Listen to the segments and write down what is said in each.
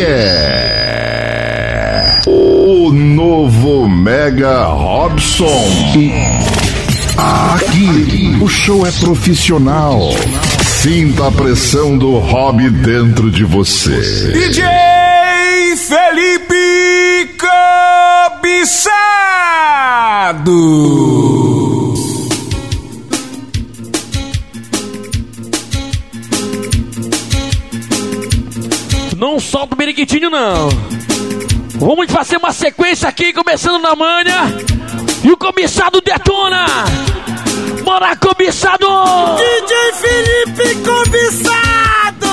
É o novo Mega Robson. Aqui o show é profissional. Sinta a pressão do hobby dentro de você. DJ Felipe Cobiçado. Solta o periquitinho, não. Vamos fazer uma sequência aqui, começando na manha. E o cobiçado detona. Bora, cobiçado! DJ Felipe Cobiçado.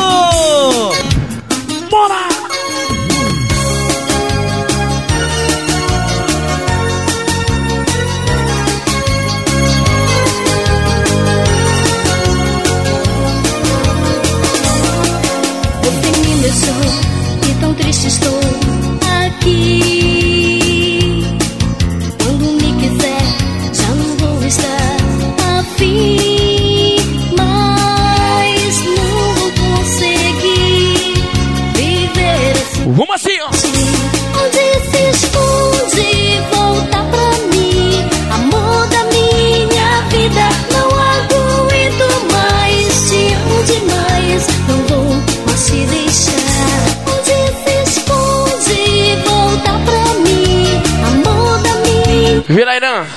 Vamos assim, ó. Onde se esconde, volta pra mim. Amor da minha vida, não aguento mais. Te amo demais, não vou mais te deixar. Onde se esconde, volta pra mim. Amor da minha Vira, Irã.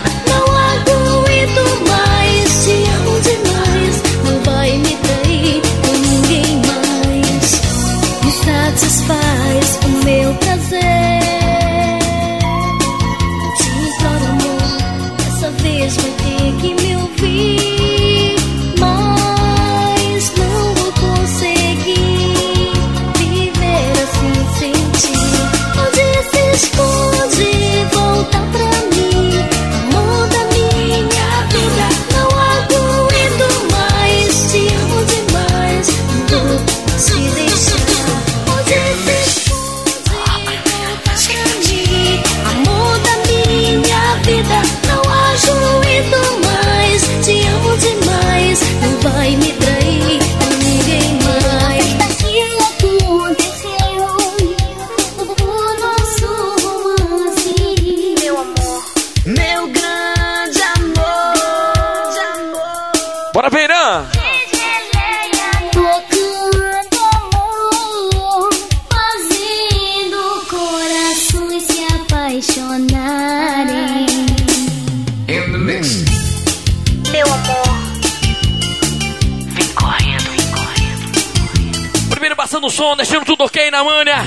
Manha.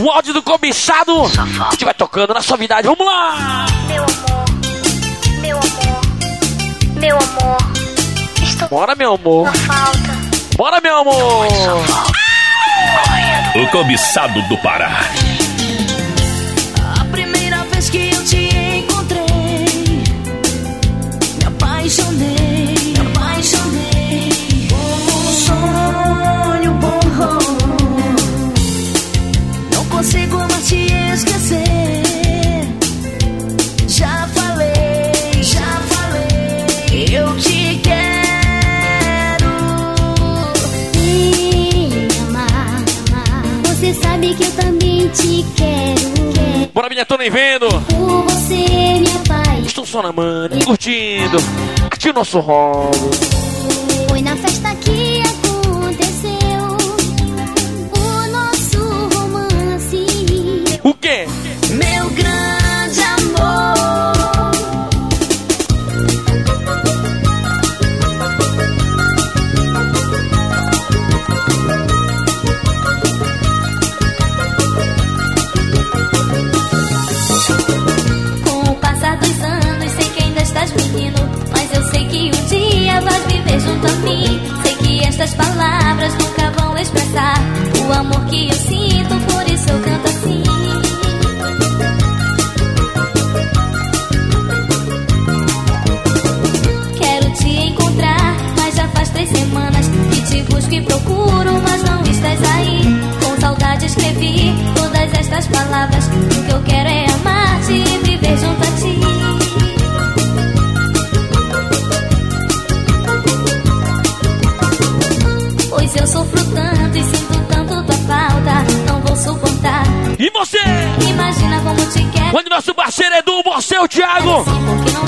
O áudio do cobiçado. A gente vai tocando na suavidade. Vamos lá! Meu amor, meu amor, meu amor. Estou Bora, meu amor. Bora, meu amor. O cobiçado do Pará. Te quero. Bora, minha tô nem vendo. Por você me apaixonei. Estou só na manha, curtindo. Curtindo nosso rolo. Estas palavras nunca vão expressar o amor que eu sinto, por isso eu canto assim. Quero te encontrar, mas já faz três semanas que te busco e procuro, mas não estás aí. Com saudade escrevi todas estas palavras. O que eu quero é amar-te e viver junto a ti. Eu sofro tanto e sinto tanto tua falta. Não vou suportar. E você? Imagina como te quero. Quando nosso parceiro é do você, o Thiago.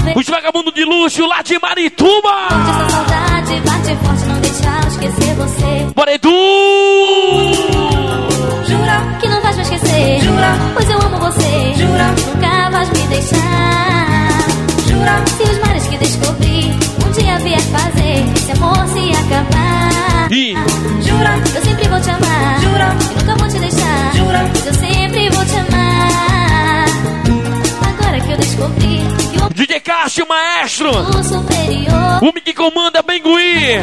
É Os vagabundos de luxo lá de Marituba. Onde essa saudade bate forte, não deixar eu esquecer você. Bora, Edu! Jura que não vais me esquecer. Jura, pois eu amo você. Jura, nunca vais me deixar. Jura, se os mares que descobri um dia vier fazer esse amor se acabar. E Jura, eu sempre vou te amar. Jura, e nunca vou te deixar. Jura, eu sempre vou te amar. Agora que eu descobri que o DJ Cássio, maestro. amor superior O homem que comanda Bengui.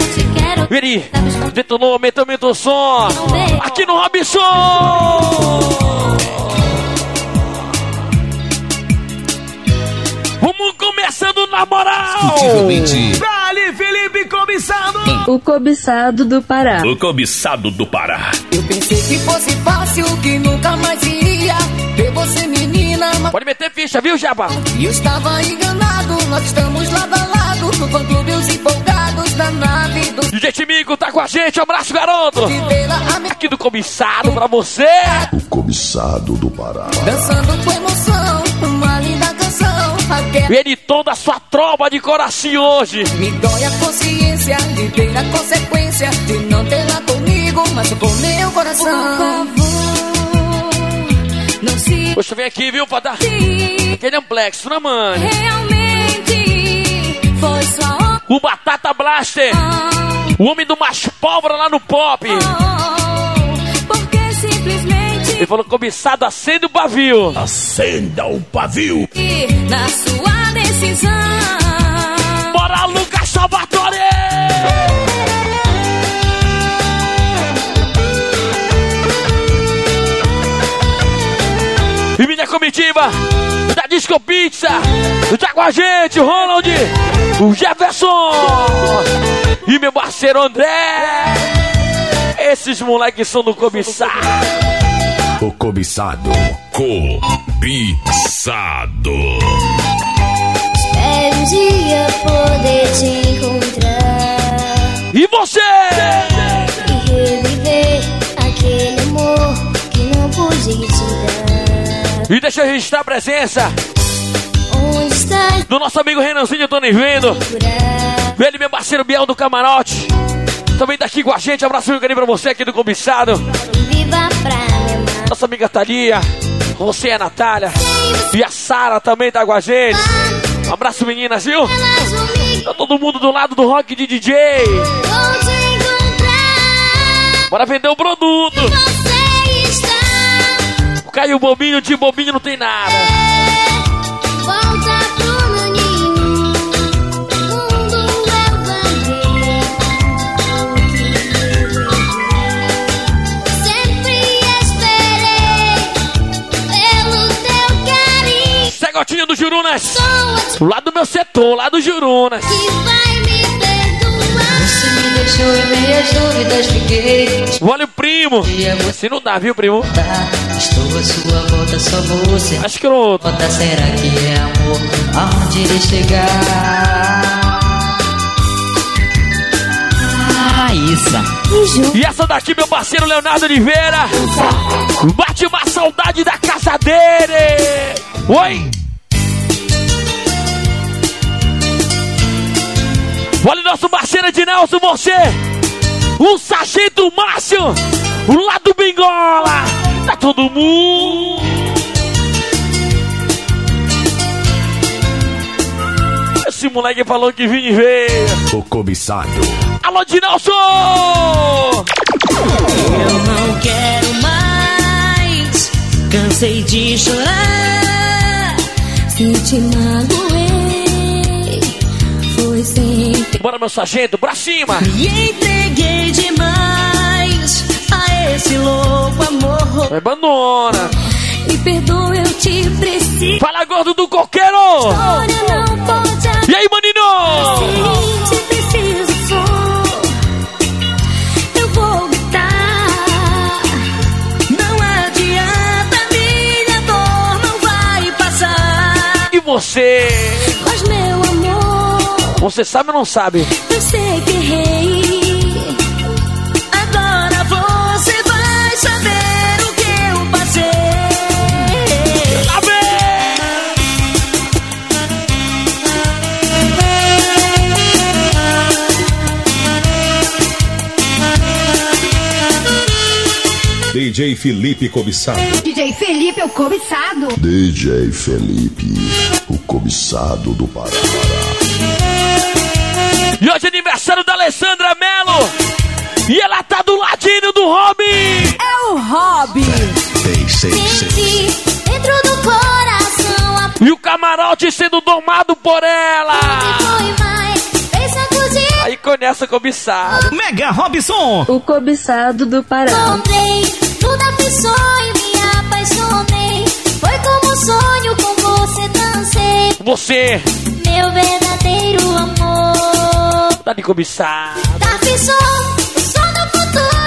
Ele detonou, aumentou, aumentou o som. Aqui no Robson. Vamos começando na moral. Felipe Cobiçado. O cobiçado do Pará. O cobiçado do Pará. Eu pensei que fosse fácil, que nunca mais iria ver você, menina. Mas Pode meter ficha, viu, Jaba? eu estava enganado. Nós estamos lado a lado no fã clube, os empolgados da nave do DJ Timico tá com a gente. Abraço, garoto. Aqui do cobiçado pra você. O cobiçado do Pará. dançando com emoção. Ele toda a sua tropa de coração hoje. me dói a consciência de ter a consequência de não ter lá comigo, mas com meu coração. Não se Poxa, vem aqui, viu, pra dar se aquele amplexo, né, mano? realmente foi sua O Batata Blaster. O homem do mais pólvora lá no pop. Porque simplesmente Ele falou cobiçado, acende o pavio. Acenda o pavio. na sua decisão. Bora, Lucas Salvatore! E minha comitiva da Disco Pizza, tá com a gente, Ronald, o Jefferson e meu parceiro André. Esses moleques são do cobiçado. O cobiçado. Cobiçado. Espero um dia poder te encontrar E você? e reviver aquele amor que não pude te dar. E deixa eu registrar a presença Onde do nosso amigo Renanzinho, eu tô nem vendo. Ele, meu parceiro Biel do Camarote. Também tá aqui com a gente. Abraço meu carinho pra você aqui do Cobiçado. Viva amar. Nossa amiga Thalia. Você e a Natália. E a Sara também tá com a gente. Um abraço, meninas, viu? Tá todo mundo do lado do rock de DJ. Bora vender o produto. O bobinho, de bobinho não tem nada. Carinho. Cegotinho do Jurunas. Lá do meu setor, lá do Jurunas. que vai me perdoar. Você me deixou em meias dúvidas, fiquei. Olha o primo. Se não dá, viu, primo? Tá, estou à sua volta, só você. Acho que não. Volta, será que é amor? Aonde irei chegar? Raíssa. E essa daqui, meu parceiro Leonardo Oliveira. Bate uma saudade da casa dele. Oi. Olha o nosso parceiro Ednelson, você. O Sargento Márcio. O lado Bengola. Tá todo mundo. Esse moleque falou que vinha e veio. O cobiçado. Alô, Dinalson! Eu não quero mais. Cansei de chorar. Se te magoei, Bora, meu sargento, pra cima! Me entreguei demais a esse louco amor. Não abandona! Me perdoa, eu te preciso. Fala, gordo do coqueiro! Olha, Você sabe ou não sabe? Eu sei que errei. Agora você vai saber o que eu passei. ver! DJ Felipe Cobiçado. DJ Felipe, o cobiçado. DJ Felipe, o cobiçado do Paraná. Robin. É o Robin. Senti dentro do coração a E o camarote sendo domado por ela. Aí conhece o cobiçado. Mega Robson. O cobiçado do Pará. Encontrei tudo a sonho me apaixonei. Foi como um sonho com você dancei. Você Meu verdadeiro amor. tá de cobiçado. Da fissão, o som do futuro.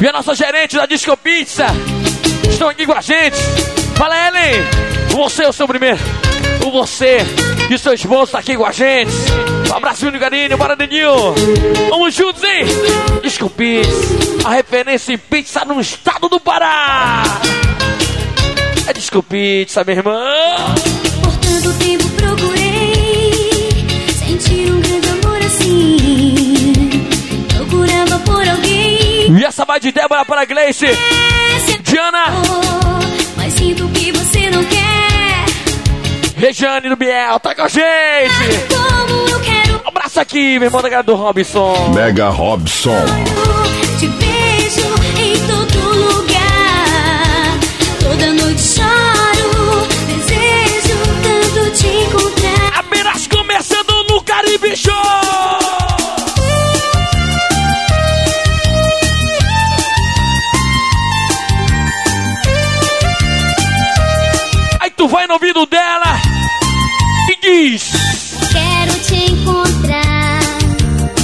E a nossa gerente da Disco Pizza estão aqui com a gente. Fala, Ellen. Você é o seu primeiro. O você e seu esposo tá aqui com a gente. Um abraço no carinho, bora. Vamos juntos, hein? Pizza, a referência em pizza no estado do Pará. É Pizza, meu irmão. Por tanto tempo procurei E essa vai de Débora para Gleice. Esse Diana, mas sinto que você não quer. Regiane do Biel, tá com a gente. Como eu quero Um abraço aqui, meu irmão da galera do Robson. Mega Robson. te beijo em todo lugar. Toda noite choro, desejo tanto te encontrar. Apenas começando no Caribe Show. Tu vai no ouvido dela e diz: Quero te encontrar,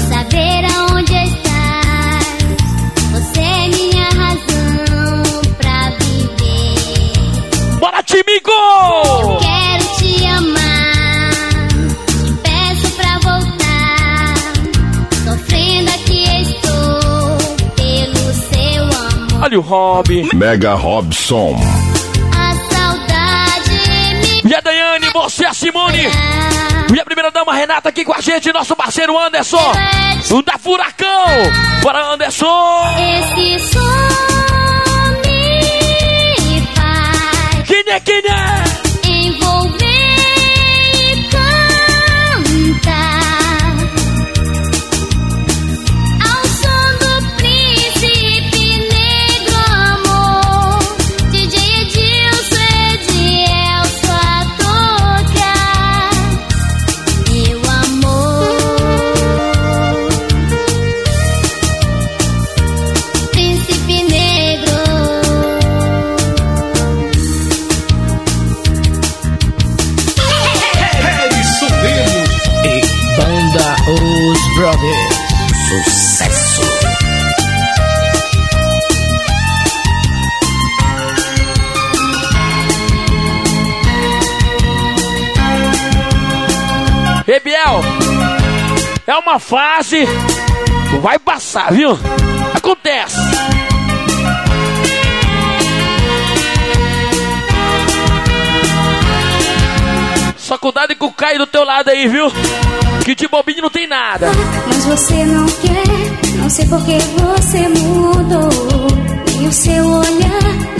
saber aonde estás. Você é minha razão pra viver. Bora, Timigo! Quero te amar, te peço pra voltar. Sofrendo aqui estou pelo seu amor. Olha o Rob. Mega Robson. Você, a Simone. E a primeira dama Renata aqui com a gente, nosso parceiro Anderson. O da Furacão. Bora, Anderson. Esse som me faz Quem é, quem é? É uma fase. Vai passar, viu? Acontece. Só cuidado com o Caio do teu lado aí, viu? Que de bobinho não tem nada. Mas você não quer, não sei por que você mudou. Nem o seu olhar,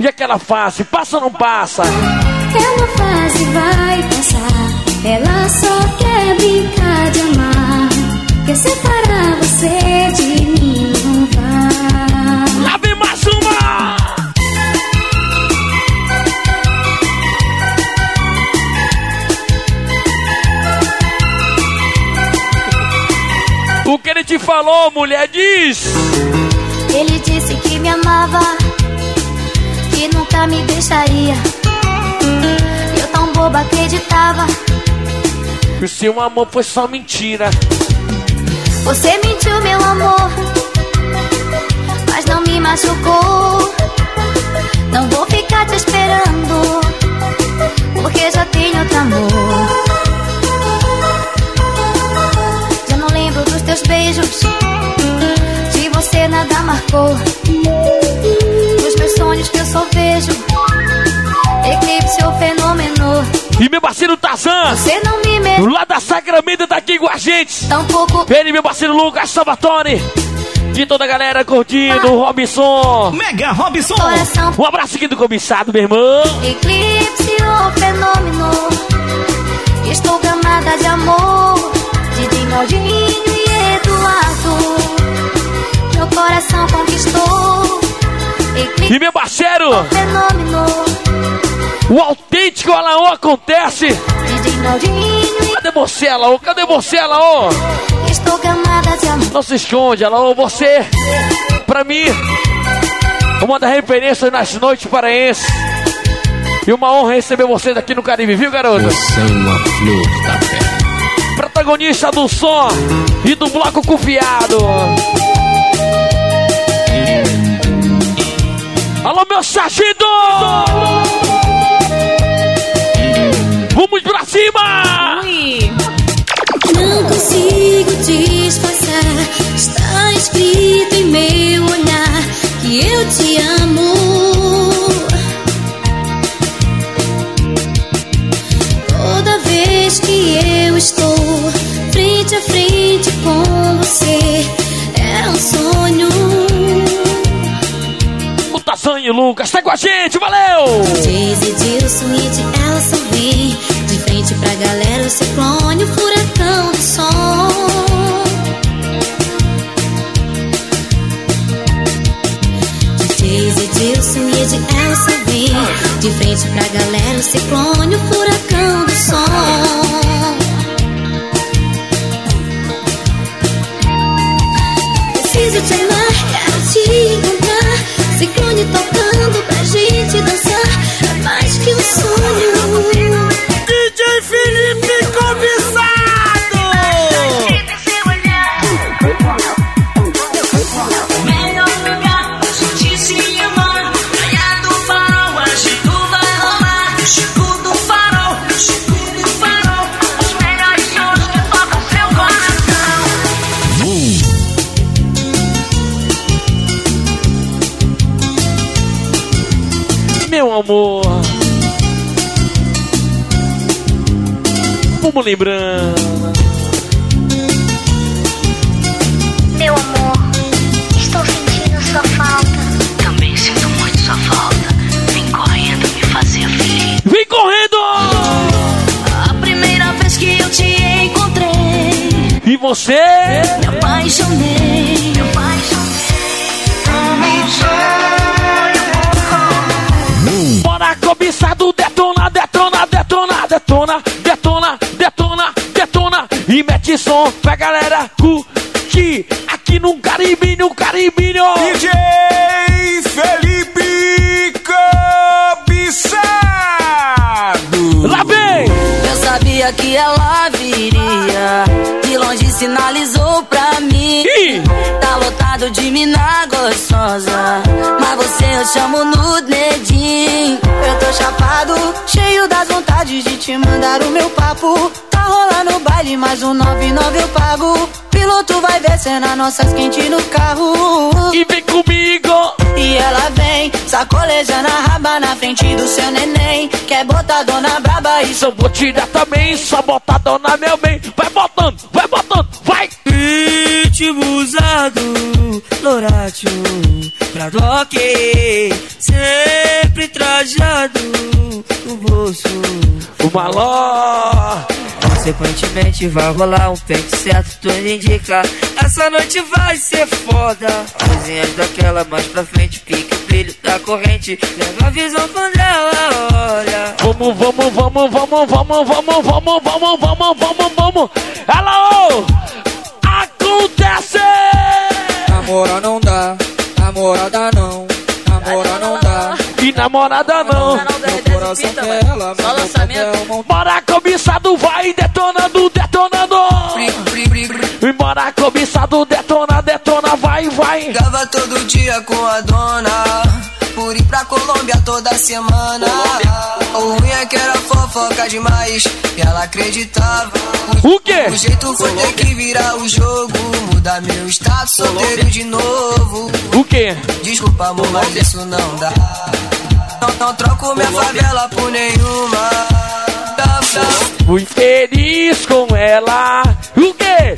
E aquela fase, passa ou não passa? É uma fase, vai passar. Ela só quer brincar de amar. Quer separar você de mim, não vai. Lá vem mais uma! O que ele te falou, mulher, diz? Ele disse que me amava, nunca me deixaria. Eu tão boba acreditava. Que o seu amor foi só mentira. Você mentiu, meu amor, mas não me machucou. Não vou ficar te esperando, porque já tenho outro amor. Já não lembro dos teus beijos, de você nada marcou. Meus sonhos que eu só vejo, eclipse ou fenômeno. E meu parceiro Tazan, Você não me me... lá da Sacramento, tá aqui com a gente. Tampouco Ele, meu parceiro Lucas Salvatore. De toda a galera curtindo, o Robson. Mega Robson. coração Um abraço aqui do comissado, meu irmão. Eclipse ou fenômeno Estou gamada de amor De Dinaldinho e Eduardo Meu coração conquistou E meu parceiro, o autêntico Alaô acontece. Cadê você, Alaô? Cadê você, Alaô? Não se esconde, Alaô. Você, pra mim, uma das referências nas noites paraenses. E uma honra receber vocês aqui no Caribe, viu, garoto? Você é uma flor da terra. Protagonista do som e do bloco confiado. Alô, meu sargento! Vamos pra cima! Não consigo disfarçar Está escrito em meu olhar Que eu te amo Toda vez que eu estou Frente a frente com você O o Lucas, tá com a gente, valeu! Jay-Z, Dilson e de Elson vem De frente pra galera o ciclone, o furacão do som. De Jay-Z, Dilson e de Elson vem De frente pra galera o ciclone, o furacão do som amor. Vamos lembrando. Meu amor, estou sentindo sua falta. Também sinto muito sua falta. Vem correndo me fazer feliz. Vem correndo! A primeira vez que eu te encontrei, E você? Detona, detona, detona, detona. E mete som pra galera curtir aqui no Caribinho, Caribinho. DJ Felipe Cobiçado. Lá vem! Eu sabia que ela viria. De longe sinalizou pra mim. Ih! Tá lotado de mina gostosa. Mas você eu chamo no dedinho. Chapado, cheio das vontades de te mandar o meu papo. Tá rolando o baile, mais um 99 eu pago. Piloto vai descendo a nossas quentes no carro. E vem comigo! E ela vem, sacolejando a raba na frente do seu neném. Quer botar dona braba e Só vou tirar também, só botar dona meu bem. Vai botando, vai botando, vai! Ritmo usado, Loratio, pra toque, sempre trajado no bolso. O maló! Consequentemente vai rolar um pente certo, tudo indica. Essa noite vai ser foda. Coisinhas daquela mais pra frente, pique o brilho da corrente. Leva a visão quando ela olha. Vamos, vamos, vamos, vamos, vamos, vamos, vamos, vamos, vamos, vamos, vamos! Alô! Acontece! Namora não dá, Namorada não, namora não dá. E namorada não. Meu coração quer ela, mas Só meu lançamento. papel não Bora cobiçado, vai detonando, detonando. E bora cobiçado, detona, detona, vai, vai. Brigava todo dia com a dona. Por ir pra Colômbia toda semana. O ruim é que era fofoca demais. E ela acreditava. O quê? O jeito foi ter que virar o jogo. Mudar meu status solteiro de novo. O quê? Desculpa, amor, mas isso não dá. Não, não troco minha favela por nenhuma. Tá, tá. Fui feliz com ela. O quê?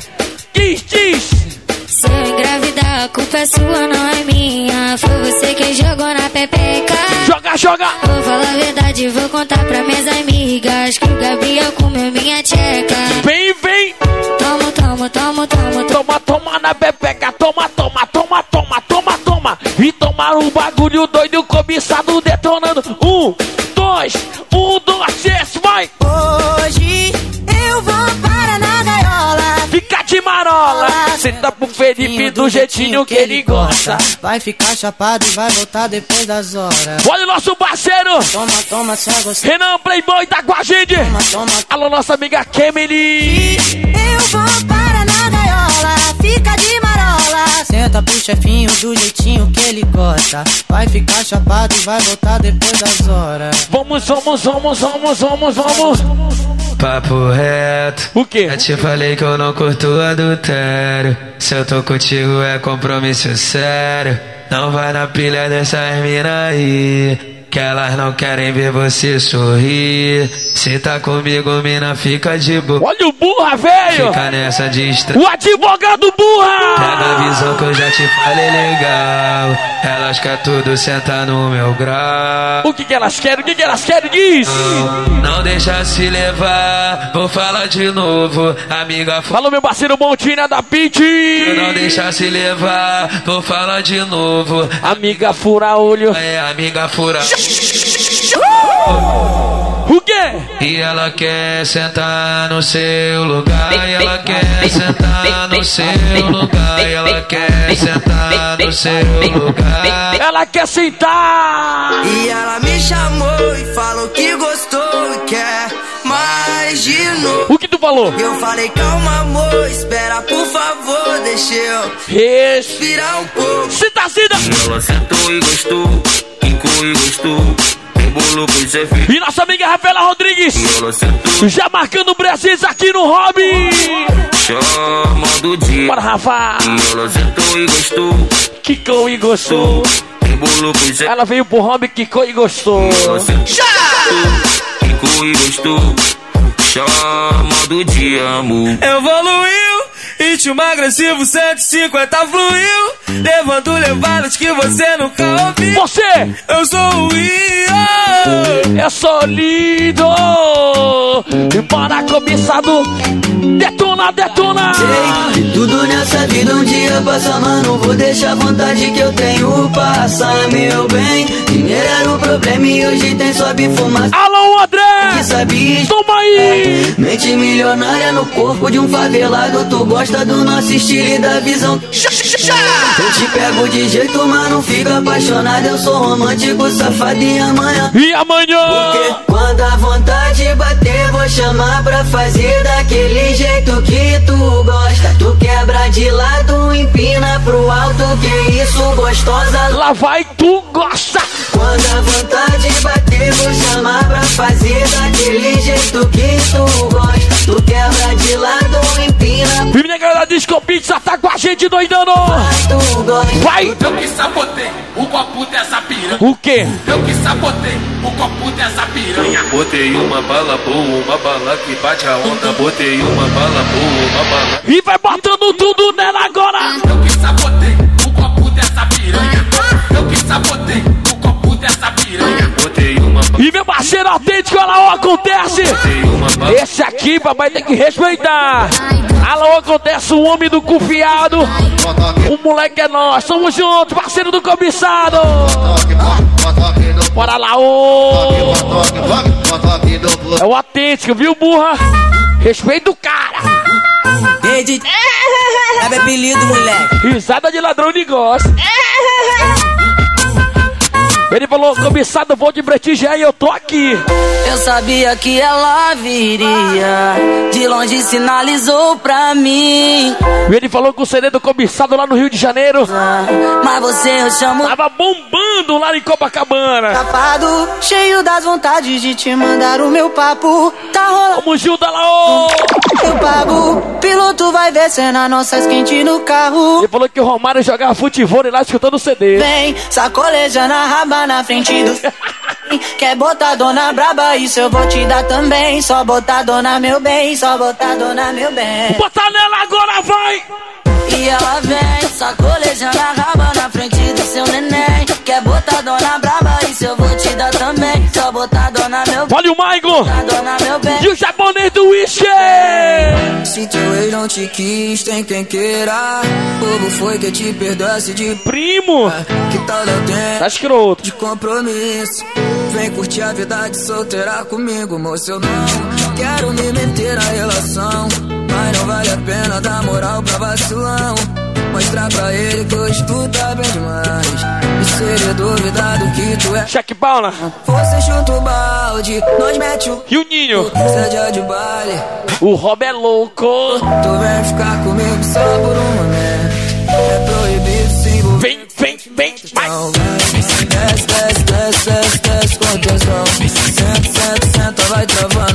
Diz, diz. Se eu engravidar, a culpa é sua, não é minha. Foi você que jogou na pepeca. Joga, joga. Vou falar a verdade, vou contar pra minhas amigas que o Gabriel comeu minha tcheca. Vem, vem. Tomo, tomo, tomo, tomo. Toma, toma na bebeca. Toma, toma, toma, toma, toma, toma. E tomaram um bagulho doido, cobiçado, detonando. Um, dois, um, dois, três, vai. Hoje Marola. Senta pro Felipe do jeitinho que ele gosta. Vai ficar chapado e vai voltar depois das horas. Olha o nosso parceiro. Toma, toma, só gostei. Renan Playboy tá com a gente. Toma, toma. Alô, nossa amiga Kemily. Eu vou para na gaiola. Fica de Senta pro chefinho do jeitinho que ele gosta. Vai ficar chapado e vai voltar depois das horas. Vamos, vamos, vamos, vamos, vamos, vamos. Papo reto. O quê? Já te falei que eu não curto adultério. Se eu tô contigo é compromisso sério. Não vai na pilha dessas mina aí. Que elas não querem ver você sorrir. Se tá comigo, mina, fica de boa. Olha o burra, velho. Fica nessa estra... O advogado burra. Pega a visão que eu já te falei legal. Elas querem tudo sentar no meu grau. O que, que elas querem? O que, que elas querem? Diz. Não deixa se levar, vou falar de novo, amiga. Falou, meu parceiro Montina da Pit. Não deixa se levar, vou falar de novo. Amiga fura olho. É, amiga fura. O quê? E ela quer sentar no seu lugar. E ela quer sentar no seu lugar. E ela quer sentar no seu lugar. Ela quer sentar. E ela me chamou e falou que gostou e quer novo. O que tu falou? Eu falei, calma, amor, espera, por favor, deixa eu Respira. respirar um pouco. Cita, cita. Ela sentou e gostou, quincou e gostou. E nossa amiga Rafaela Rodrigues. Já marcando presença aqui no Hobby. chama do dia. Bora, Rafa. Ela sentou e gostou. Kikou e gostou. Ela veio pro Hobby, quicou e gostou. Sentou, quincou e gostou. Chama do dia, amor. Evoluiu, ritmo agressivo 150 fluiu, levando levadas que você nunca ouviu. Você Eu sou o Io. é solido. E para cobiçado. Detona, detona. Sei que tudo nessa vida um dia passa, mas não vou deixar a vontade que eu tenho passar, meu bem. Dinheiro era um problema e hoje tem só fumaça. Alô, Que André. sabia Toma aí. Mente milionária no corpo de um favelado Tu gosta do nosso estilo e da visão. Eu te pego de jeito, mas não fica apaixonado. Eu sou romântico, safado e amanhã. E amanhã? Porque quando a vontade bater Vou chamar pra fazer daquele jeito que tu gosta. Tu quebra de lado, empina pro alto Que isso, gostosa. Lá vai, tu gosta. Quando a vontade bater, vou chamar pra fazer daquele jeito que tu gosta. Tu quebra de lado, empina, E minha galera Disco Pizza tá com a gente doidando. Vai. Eu que sabotei o copo dessa piranha. O quê? Eu que sabotei o copo dessa piranha. Botei uma bala boa, uma bala que bate a onda. Botei uma bala boa, uma bala. E vai botando tudo nela agora. Eu que sabotei o copo dessa piranha. Eu que sabotei dessa piranha. E meu parceiro autêntico, olha lá, ó, acontece. Esse aqui, papai, tem que respeitar. Alô, acontece o homem do confiado. O moleque é nós, somos juntos, parceiro do cobiçado. Bora lá, ô. É o autêntico, viu, burra? Respeita o cara. acredite. Sabe apelido, moleque. Risada de ladrão de gosta. Ele falou, cobiçado, vou de prestigiar e eu tô aqui. Eu sabia que ela viria. De longe sinalizou pra mim. E ele falou que o CD do cobiçado lá no Rio de Janeiro. Mas você eu chamo. Tava bombando lá em Copacabana. Tapado, cheio das vontades de te mandar o meu papo. Tá rolando. Como Gil da Laô. Eu pago. Piloto vai ver cena nossas quente no carro. Ele falou que o Romário jogava futebol lá escutando o CD. Vem, sacolejando a raba na frente do. Quer botar dona braba, isso eu vou te dar também. Só botar dona meu bem, só botar dona meu bem. Bota nela agora, vai! E ela vem, sacolejando a raba na frente do seu neném. Quer botar dona braba, isso eu vou te dar também. Só botar dona meu bem. Olha o Maigo! E o japonês do Whisky! Se teu ex não te quis, tem quem queira. Como foi que te perdoasse de primo? Que tal eu tenho? Tá escroto. De compromisso. Vem curtir a vida de solteira comigo, moço. Eu não quero me meter na relação. Mas não vale a pena dar moral pra vacilão. Mostrar pra ele que hoje tu tá bem demais. E se ele duvidar do que tu é. Cheque Paula. Você chuta o balde, nós mete o. E o Ninho? Seja de baile. O Rob é louco. Tu vem ficar comigo só por um momento. É proibido se envolver. Vem, vem, vem, vai. Então. Desce, desce, desce, desce, desce com tesão. Senta, senta, senta, vai travando.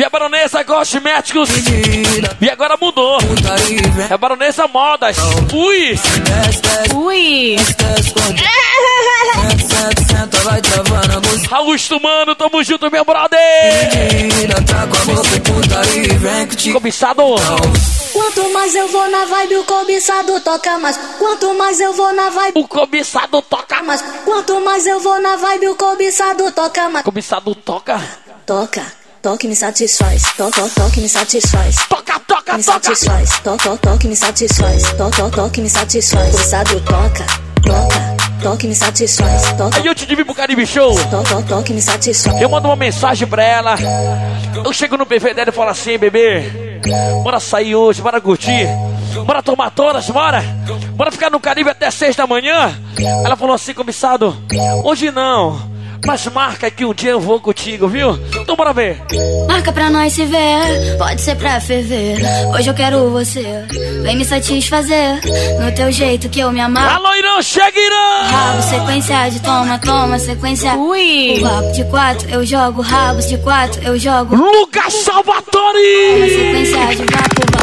E a baronesa cosméticos. E agora mudou. É a baronesa modas. Ui. Ui. Augusto, mano, tamo junto, meu brother. Cobiçado. Quanto mais eu vou na vibe, o cobiçado toca mais. Quanto mais eu vou na vibe, o cobiçado toca mais. Quanto mais eu vou na vibe, o cobiçado toca mais. Cobiçado toca. Toca, toque me satisfaz. Toca, toque me satisfaz. Toca, toca, me toca. satisfaz. Toca, toque me satisfaz. Toca, toque me satisfaz. Cobiçado toca, toca. Toque me satisfaz. Toca, Aí eu te divi pro Caribe Show. toca, toque me satisfaz. Eu mando uma mensagem pra ela. Eu chego no PV dela e falo assim, bebê. Bora sair hoje, bora curtir. Bora tomar todas, bora. Bora ficar no Caribe até seis da manhã. Ela falou assim, cobiçado. Hoje não. Mas marca que um dia eu vou contigo, viu? Então bora ver. Marca pra nós se ver, pode ser pra ferver. Hoje eu quero você, vem me satisfazer. No teu jeito que eu me amar. Alô, Irã, chega, Irã! Rabo, sequência de toma, toma, sequência. Ui. O rabo de quatro, eu jogo. Rabos de quatro, eu jogo. Lucas Salvatore! Sequência de vapo, eu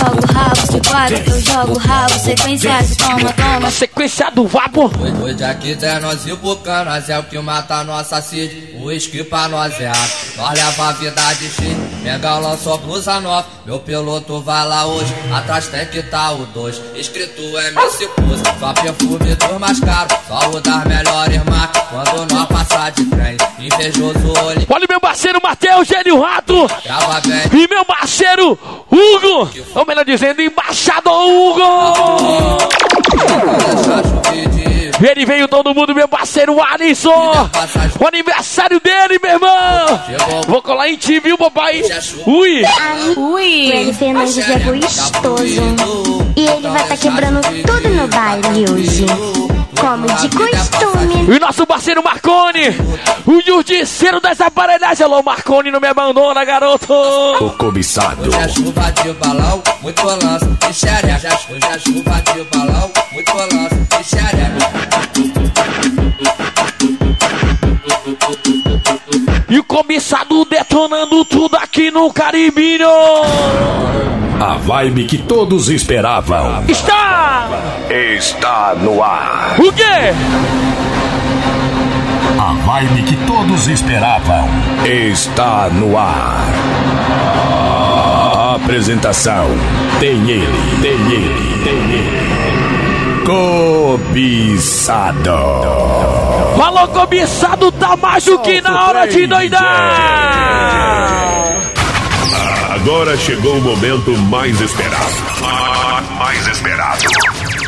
jogo. Rabos de quatro, eu jogo. Rabo, sequência de toma, toma. Sequência do vapo. Hoje aqui é nós e o cano, nós é o que mata nossa sede. O uísque pra nós é água, nós leva a vida de cheio. Mengão lançou blusa nova, meu piloto vai lá hoje. Atrás tem que tá o dois, escrito MC Pose. Só perfume dos mais caros, só o das melhores marcas. Quando nós passar de trem, invejoso olho. Olha o meu parceiro Matheus, Gênio Rato. E meu parceiro Hugo. Melhor dizendo, embaixador Hugo. Ele veio todo mundo, meu parceiro Alisson. O aniversário dele, meu irmão. Vou colar em ti, viu, papai? Ui. Ui. L Fernandes é gostoso. E ele vai estar quebrando tudo no baile hoje. Como de costume. E o nosso parceiro Marconi. O justiceiro das aparelhagens. Alô, Marconi, não me abandona, garoto. O cobiçado. Hoje é chuva de balão, muito balanço e xereca. Hoje é chuva de balão, muito balanço e xereca. E o cobiçado detonando tudo aqui no Caribinho. A vibe que todos esperavam. Está! Está no ar. O quê? A vibe que todos esperavam. Está no ar. A apresentação. Tem ele, tem ele, tem ele. Cobiçado. Falou, cobiçado, tá mais do que na hora de doidar. Agora chegou o momento mais esperado. Mais esperado.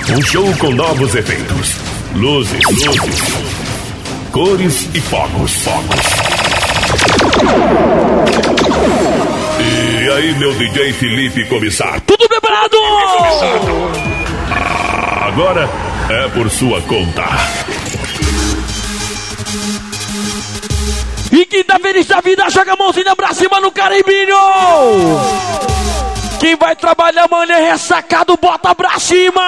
Um show com novos efeitos. Luzes, luzes. Cores e fogos, fogos. E aí, meu DJ Felipe Comissário. Tudo preparado? Ah, agora é por sua conta. E quem tá feliz da vida, joga a mãozinha pra cima no caribinho. Quem vai trabalhar amanhã ressacado, bota pra cima.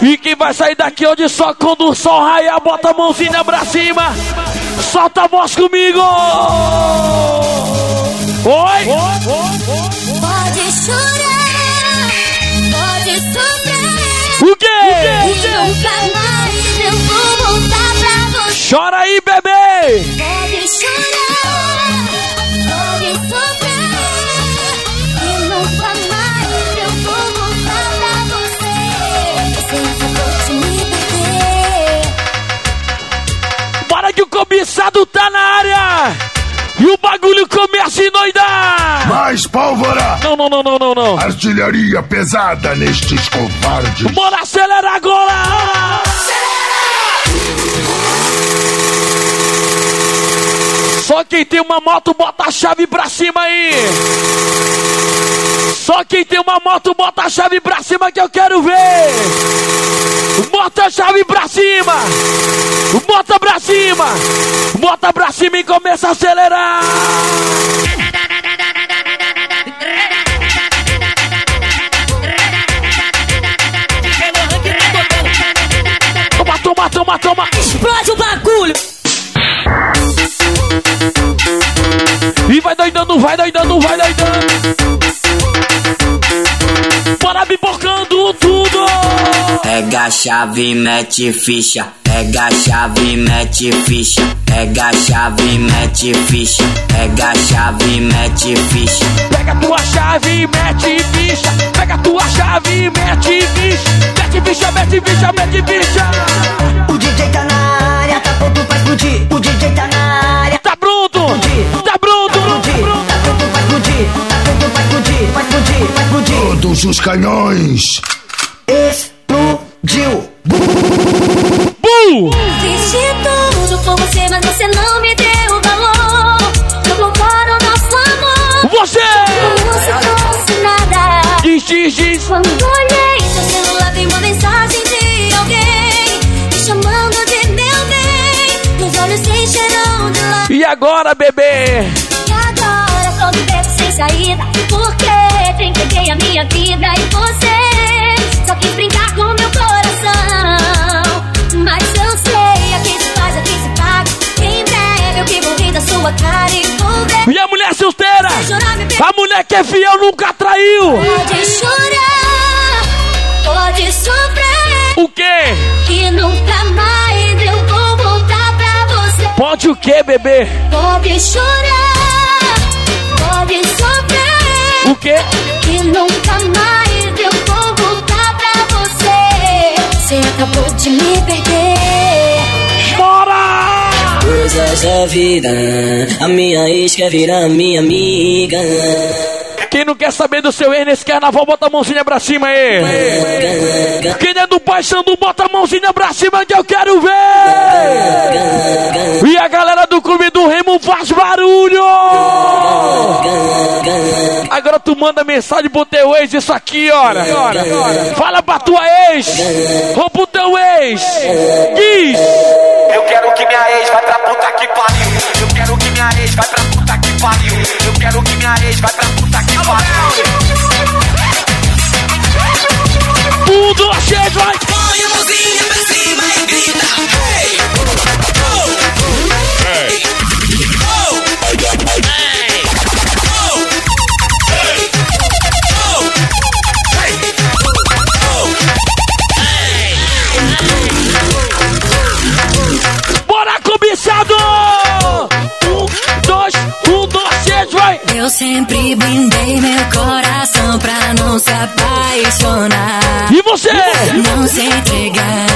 E quem vai sair daqui hoje só quando o sol raiar, bota a mãozinha pra cima. Solta a voz comigo. Oi? Pode chorar, pode sofrer. O quê? E nunca mais eu Chora aí, bebê. Pode chorar, pode sofrer. E nunca mais eu vou voltar pra você. Acabou de me perder. Bora que o cobiçado tá na área. E o bagulho começa a endoidar. Mais pólvora! Não, não, não, não, não, não. Artilharia pesada nestes covardes. Bora acelerar agora. Só quem tem uma moto, bota a chave pra cima aí. Só quem tem uma moto, bota a chave pra cima que eu quero ver. Bota a chave pra cima. Bota pra cima. Bota pra cima e começa a acelerar. Toma, toma. Explode o bagulho. E vai doidando, vai doidando, vai doidando. Bora pipocando tudo. Pega a chave, mete ficha. Pega a chave, mete ficha. Pega a chave, mete ficha. Pega a chave, mete ficha. Pega tua chave e mete ficha. Pega tua chave e mete ficha. Mete ficha, mete ficha, mete ficha. Todos os canhões. Explodiu. Bum! Fiz tudo por você, mas você não me deu valor. Jogou fora o nosso amor. Você! Não se trouxe nada. Diz, diz, diz. Quando olhei seu celular, vi uma mensagem de alguém me chamando de meu bem. Meus olhos se encheram de lágrimas. E agora, bebê? E agora tô vivendo sem saída. Porque te a minha vida e você só quis brincar com meu coração. Mas eu sei, aqui se faz, aqui se paga. Em breve eu que vou rir da sua cara e vou ver. E a mulher solteira? A mulher que é fiel nunca traiu. Pode chorar, pode sofrer. O quê? Que nunca mais eu vou voltar pra você. Pode o quê, bebê? Pode chorar, pode sofrer. O quê? Que nunca mais eu vou voltar pra você. Você acabou de me perder. Bora! Coisas da vida. A minha ex quer virar minha amiga. Quem não quer saber do seu ex nesse carnaval, bota a mãozinha pra cima aí. Quem é do Pai Sandu, bota a mãozinha pra cima que eu quero ver. E a galera do Clube do Remo faz barulho. Agora tu manda mensagem pro teu ex, isso aqui, ora. Fala pra tua ex. Ou pro teu ex. Diz. Eu quero que minha ex vai pra puta que pariu. Eu quero que minha ex vai pra puta que pariu. Eu quero que minha ex vai pra puta que pariu. Tudo cheio, vai. Põe a mãozinha sempre blindei meu coração pra não se apaixonar. E você? Não se entregar.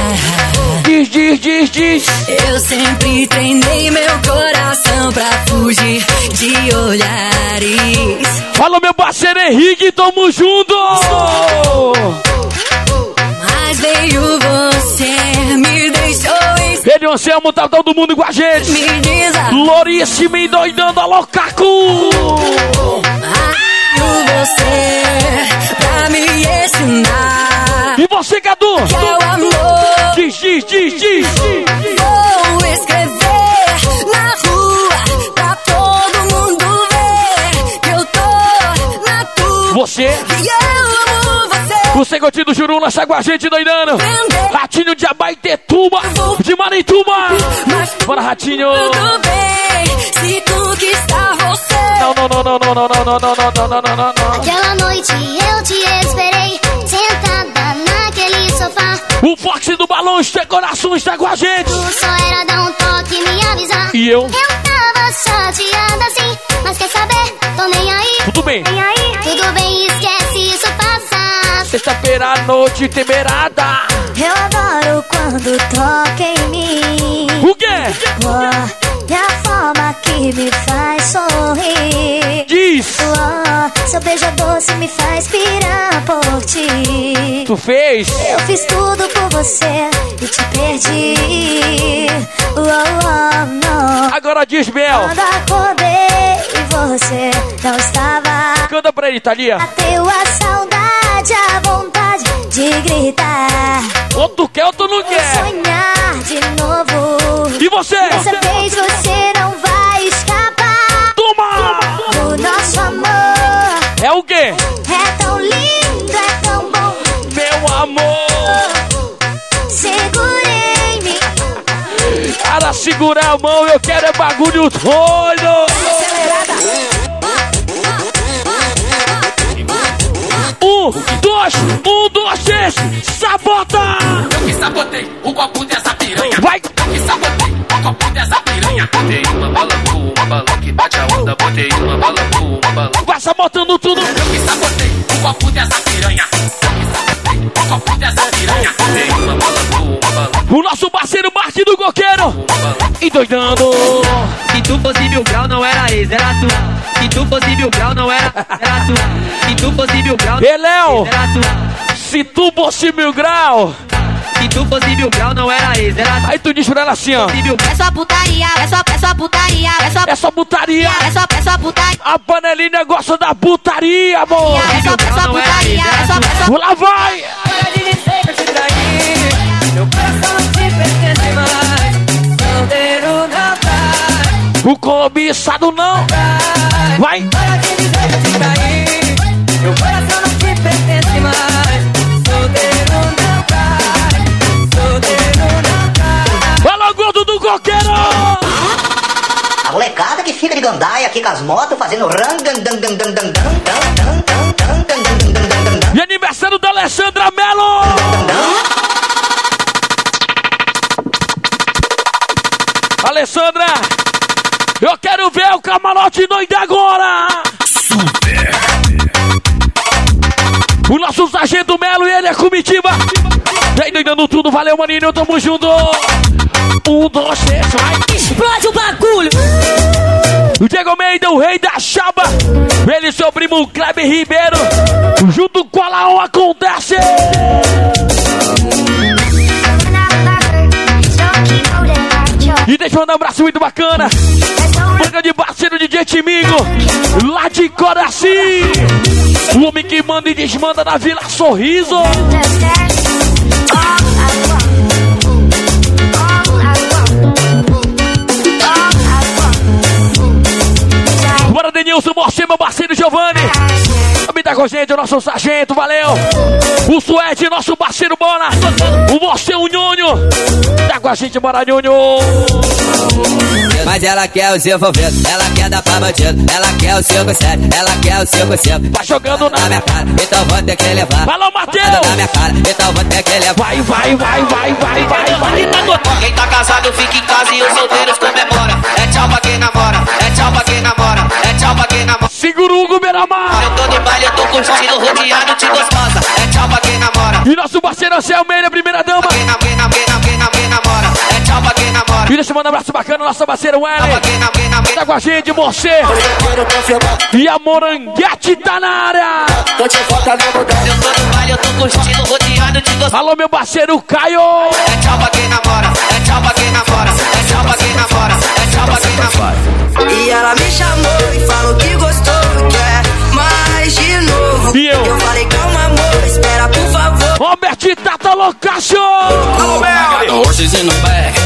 Diz, diz, diz, diz. Eu sempre treinei meu coração pra fugir de olhares. Fala, meu parceiro Henrique, tamo junto! Mas veio você, em Ele, o Anselmo, tá todo mundo com a gente. Me diz a Lorice me doidando, alô, Cacu! você pra me ensinar. E você, Cadu? Que é o amor. Diz, diz, diz, diz. Vou Você? Que eu amo você. O Segotinho do Juru lança com a gente doidando. Ratinho de Abaitetuba, de Marituba. Bora, Ratinho. Tudo bem se conquistar você. Não, não, não, não, não, não, não, não, não, não, não, não, não, não. Aquela noite eu te esperei, sentada naquele sofá. O Fox do Balão Este Coração está com a gente. Tu só era dar um toque e me avisar. E eu? Eu tava chateada assim, mas quer saber? Tô nem aí. Tudo bem. Nem aí. Tudo bem, esquece isso passar. Sexta-feira à noite temerada. Eu adoro quando toca em mim. O quê? Oh, que me faz sorrir. Diz. Oh, seu beijo doce me faz pirar por ti. Tu fez? Eu fiz tudo por você e te perdi. Oh, oh, não. Agora diz, Bel. Quando acordei e você não estava. Canta pra ele, Thalia. Bateu a saudade, a vontade de gritar. Ou tu quer ou tu não quer. Sonhar de novo. E você? Dessa vez você não Cara, segura a mão, eu quero é bagulho doido. Um, dois, um, dois, três, sabota! Eu que sabotei o copo dessa piranha. Vai! Eu que sabotei o copo dessa piranha. Botei uma bala uma bala que bate a onda. Botei uma bala uma bala. Vai sabotando tudo! Eu que sabotei o copo dessa piranha. Eu que sabotei o copo dessa piranha. Botei uma bala. O nosso parceiro Marte do Coqueiro! E doidando! Se tu fosse mil grau, não era ex, era tu. Se tu fosse mil grau, não era, era tu. Se tu fosse mil grau, Ei, Léo! era tu. Se tu fosse mil grau! Se tu fosse mil grau, não era ex, era tu. Aí tu diz pra ela assim, ó. É só putaria, é só, é só putaria, é só, É só putaria! é só, é só putaria. A panelinha gosta da putaria, amor! É só, é só putaria, é só, é só Lá vai! Para de dizer que eu te traí. O cobiçado não Vai! Para quem deseja te trair Meu coração não te pertence mais Solteiro não cai Solteiro não cai Fala, gordo do coqueiro! A molecada que fica de gandaia aqui com as motos Fazendo ran E aniversário da Alessandra Mello! Alessandra! Eu quero ver o camarote doido agora! Super. O nosso sargento Melo e ele é comitiva! Vem doidando tudo, valeu maninho, tamo junto! Um, dois, três, vai! Explode o bagulho. O Diego Almeida, o rei da chaba. Ele e seu primo Kleber Ribeiro. Junto com a Laon acontece. E deixa eu mandar um abraço muito bacana. Parceiro de Jetimingo. Lá de Coraci. O homem que manda e desmanda na Vila Sorriso. Bora, Denilson, você, meu parceiro Giovanni. Também tá com a gente, o nosso sargento, valeu. O Suede, nosso parceiro Bona. O você, o Nhonho. Tá com a gente, bora, Nhonho. Mas ela quer o seu envolvido, ela quer dar pra bandido, ela quer o 5-7, ela quer o 5-5. Tá jogando na minha cara, então vou ter que levar. Fala, Matheus! Na minha cara, então vou ter que levar. Vai, vai, vai, vai, vai, vai, vai. Quem tá casado fica em casa e os solteiros comemora. É tchau pra quem namora, é tchau pra quem namora, é tchau pra quem namora. Segura o Hugo Beramar. Eu tô de baile, eu tô curtindo, rodeado de gostosa. É tchau pra quem namora. E nosso parceiro Anselmo Meira, primeira dama. Quem nam- quem nam- quem nam- quem nam- quem namora. É tchau pra quem namora. E deixa eu mandar um abraço bacana, nosso parceiro Ellen. Tá com a gente, você. E a Moranguete tá na área. Eu tô de baile, eu tô curtindo, rodeado de gostosa. Alô, meu parceiro Caio. É tchau pra quem namora, é tchau pra quem namora, é tchau pra quem namora, é tchau pra quem namora. E ela me chamou e falou que gostou, quer mais E eu? Eu falei, calma, amor, espera, por favor. Robert Tata Loucaço!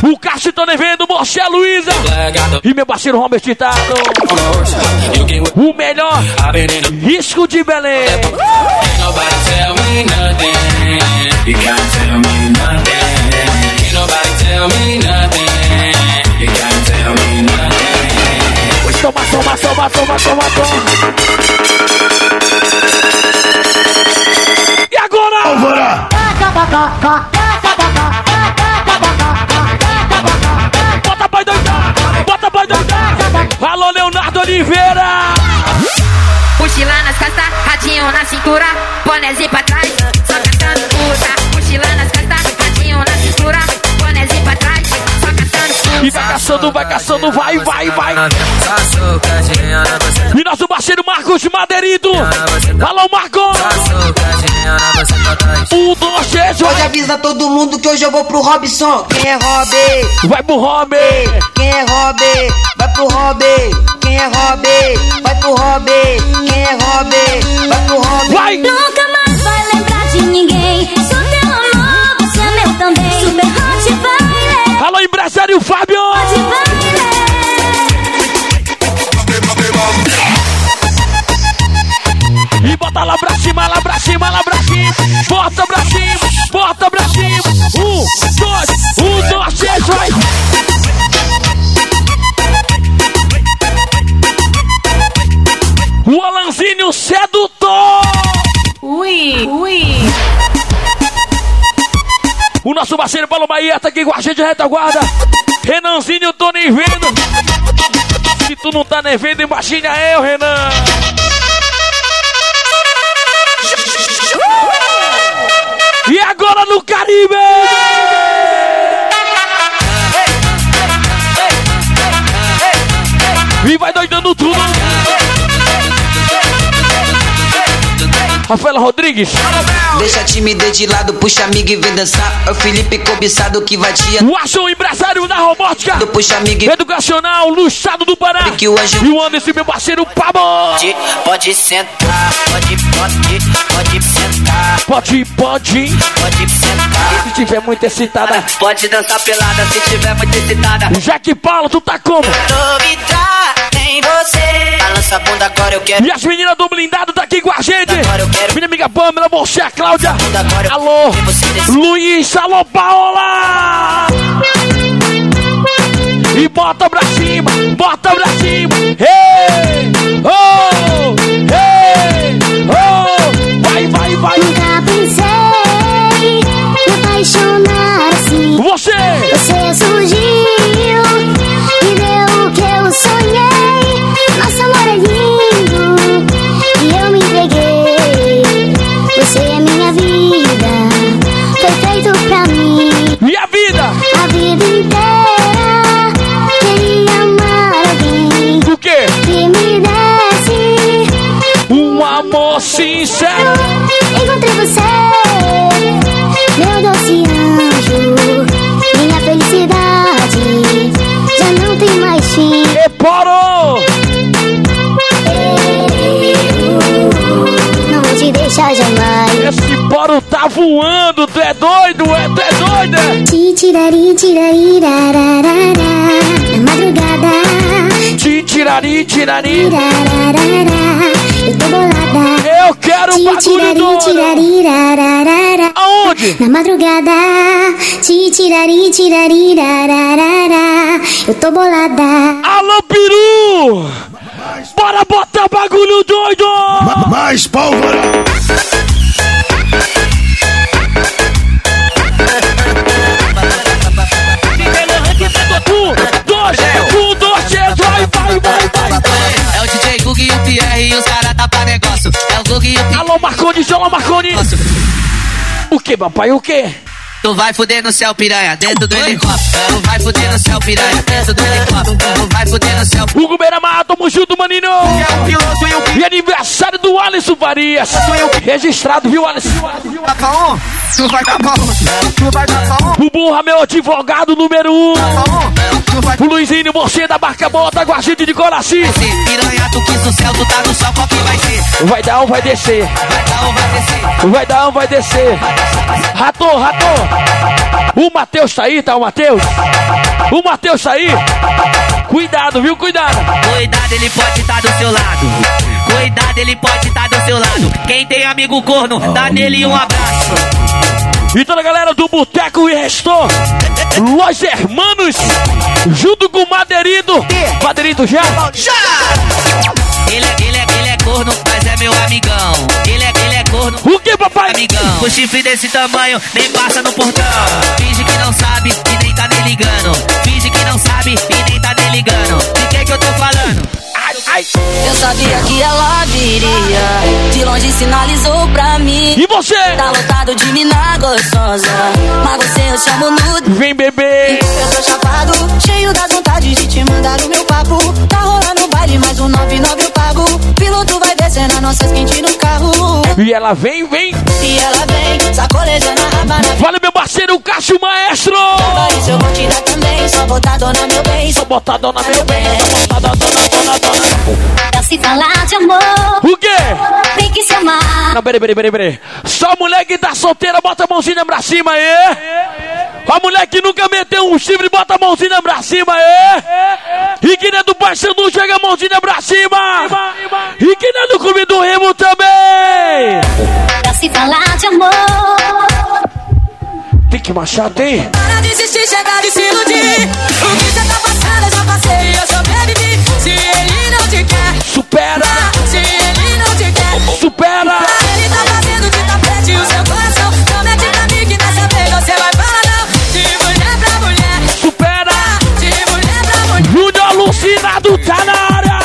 O Cássio tô devendo, Moché Luiza! E meu parceiro Robert Tata. O melhor risco de Belém. You can't tell me nothing. Tell me nothing. You can't tell me nothing. Toma, toma, toma, toma, toma, toma. E agora? Alvorá! Bota pra doidar! Bota pra doidar! Alô, Leonardo Oliveira! Mochila nas costas, radinho na cintura, bonézinho pra trás, só cantando E vai caçando, vai caçando, vai, vai, vai. E nosso parceiro Marcos Madeirito. Alô, Marcos! Um, dois, três, Pode vai. avisar todo mundo que hoje eu vou pro Robson. Quem é Rob? Vai pro Robin. Quem é Rob? Vai pro Rob. Quem é Rob? Vai pro Rob. Quem é Rob? Vai pro Rob. Vai! Nunca mais vai lembrar de ninguém. Alô, empresário Fábio! E bota lá pra cima, lá pra cima, lá pra cima. Bota pra cima, bota pra cima. Um, dois, um, dois, três, vai. O Alanzinho sedutor. Ui, ui. O nosso parceiro Paulo Bahia tá aqui com a gente de retaguarda. Renanzinho, tô nem vendo. Se tu não tá nem vendo, imagina eu, Renan. E agora no Caribe! E vai doidando tudo. Rafaela Rodrigues. Deixa a timidez de lado, puxa amigo e vem dançar. É o Felipe cobiçado que vai te O Ação empresário da robótica. Puxa amigo Educacional estado do Pará. que o anjo E o Anderson, meu parceiro Pablo. pode, pode sentar, pode, pode, pode sentar, Pode, pode. pode sentar. Se tiver muito excitada. Pode dançar pelada se tiver muito excitada. Jaque Paulo, tu tá como? Novidade em você. Balança a bunda agora eu quero. E as meninas do blindado tá aqui com a gente. Minha amiga Pamela, você, a Cláudia. Alô, Luiz, alô, Paola. E bota pra cima, bota pra cima. Hey, oh, hey, oh. Vai, vai, vai. Nunca pensei me apaixonar assim. Você! Você surgiu Sincero. Encontrei você, Poro tá voando, tu é doido, é, tu é doido, é? Ti tirari rararara, na madrugada. Ti tirari, tirari. Rararara, eu tô bolada. Eu quero um bagulho tirari doido. rararara. Aonde? Na madrugada. Ti tirari tirari rararara, eu tô bolada. Alô, peru! Bora botar bagulho doido! Mais pólvora! Gug e o Pierre e os caras tá pra negócio. É o Gug e o Pierre. Alô, Marconi, alô, Marconi. O que, papai, o que? Tu vai fuder no céu, piranha, dentro do helicóptero. Tu vai fuder no céu, piranha, dentro do helicóptero. Tu vai fuder no céu. Hugo Beira-Mar, tamo junto, maninho. E aniversário do Alisson Farias. Registrado, viu, Alisson? Tu vai dar pra onde? Tu vai dar pra onde? O Burra, meu advogado número um. O Luizinho, você da barca bota com a gente de coração. Piranha, tu quis o céu, tu tá no céu, qual que vai ser? Vai dar um, vai descer. Vai dar ou vai descer? Vai dar um, vai descer. Rato, rato. O Matheus tá aí, tá o Matheus? O Matheus tá aí? Cuidado, viu? Cuidado. Cuidado, ele pode estar do seu lado. Cuidado, ele pode estar do seu lado. Quem tem amigo corno, dá nele um abraço. E toda a galera do Boteco e Restor, Los Hermanos, junto com o Madeirito. Madeirito já? Já! Ele é, ele, é, ele é corno, mas é meu amigão. Ele é, O que, papai? Amigão. O chifre desse tamanho nem passa no portão. Finge que não sabe e nem tá nem ligando. Finge que não sabe e nem tá nem ligando. De que que eu tô falando? Ai, ai. Eu sabia que ela viria. De longe sinalizou pra mim. E você? Tá lotado de mina gostosa. Mas você eu chamo nude. Vem, bebê. Eu tô chapado, cheio das vontades de te mandar o meu papo. Tá rolando baile, mais um 99 eu pago. Piloto vai descendo a nossa quente no carro. E ela vem, vem. E ela vem, sacolejando a raba na Fala, meu parceiro, Cássio Maestro. Isso eu vou te dar também, só botar dona meu bem. Só botar dona meu bem. Só botar dona, dona, dona. Se falar de amor, O quê? tem que se amar. Não, peraí, peraí, peraí, peraí. Só mulher que tá solteira, bota a mãozinha pra cima aí. A mulher que nunca meteu um chifre, bota a mãozinha pra cima aí. E que é do Paysandu, chega a mãozinha pra cima. E que é do Clube do Remo também. Pra se falar de amor, Tem que machar, tem? Para de desistir, chega de se iludir. O que cê tá passando, eu já passei eu sobrevivi. Se ele não te quer, Supera, se ele não te quer, supera. ele tá fazendo de tapete o seu coração. Não mete pra mim que dessa vez você vai falar não. De mulher pra mulher, Supera. de mulher pra mulher. Júnior Alucinado tá na área.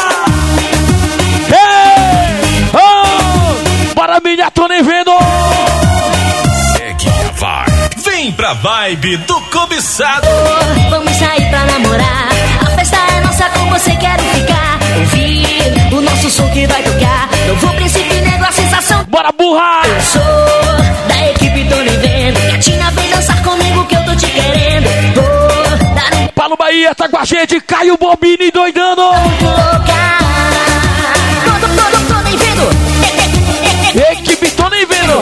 Ei! Oh! Bora, minha, tô nem vendo. Segue a vibe. Vem pra vibe do cobiçado. vamos sair pra namorar. A festa é nossa, com você quero ficar. O nosso som que vai tocar. Eu vou príncipe negro, a sensação. Bora, burra. Eu sou da equipe, tô nem vendo. Gatinha, vem dançar comigo que eu tô te querendo. Vou dar um Paulo Bahia tá com a gente. Caio Bobini doidando. tocar. Tô, tô, nem vendo. Equipe, tô nem vendo.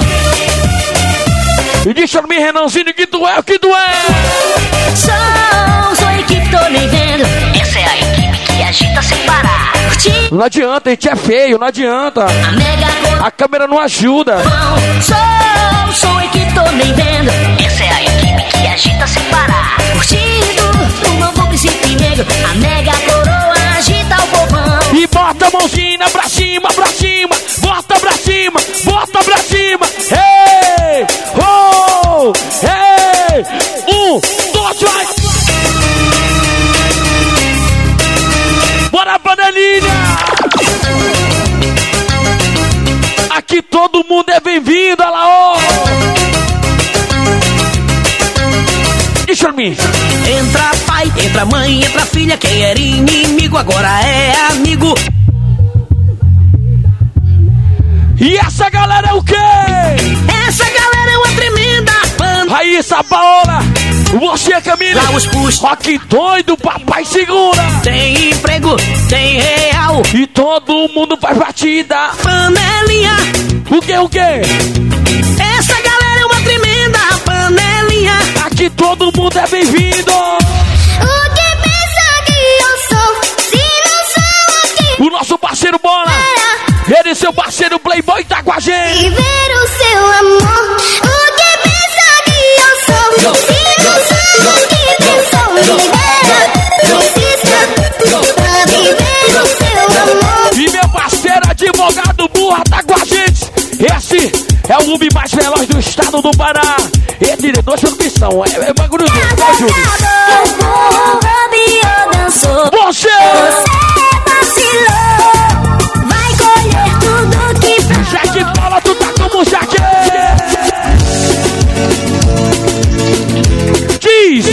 E deixa me Renanzinho que tu é o que tu é. Sou, sou a equipe, tô nem vendo. Essa é a equipe que agita sem parar. Curtindo Não adianta, a gente é feio, não adianta. a mega A câmera não ajuda. Sou, sou a equipe, tô nem vendo. Essa é a equipe que agita sem parar. Curtindo o novo príncipe negro. A mega coroa agita o povão. E bota a mãozinha pra cima, pra cima. Bota pra cima, bota pra cima. Ei! Oh! Ei! Um, dois, vai! Panelinha! Aqui todo mundo é bem-vindo, ó! Deixa eu mim. Entra pai, entra mãe, entra filha. Quem era inimigo agora é amigo. E essa galera é o quê? Essa galera é uma tremenda banda. Raíssa, Paola, você, Camila. Lá os puxos. Rock doido, papai segura. Tem emprego, tem real. E todo mundo faz batida. Panelinha. O que, o que? Essa galera é uma tremenda panelinha. Aqui todo mundo é bem-vindo. O que pensa que eu sou? Se não sou aqui. O nosso parceiro Bola. Ele, seu parceiro Playboy, tá com a gente. E ver o seu amor. Burra tá com a gente. Esse é o Ubi mais veloz do estado do Pará. E diretor de missão. É, é bagulho né, Júlio? Dançou. Você! Você vacilou. Vai colher tudo que Jaque Paula, tu tá como Jaque? Diz!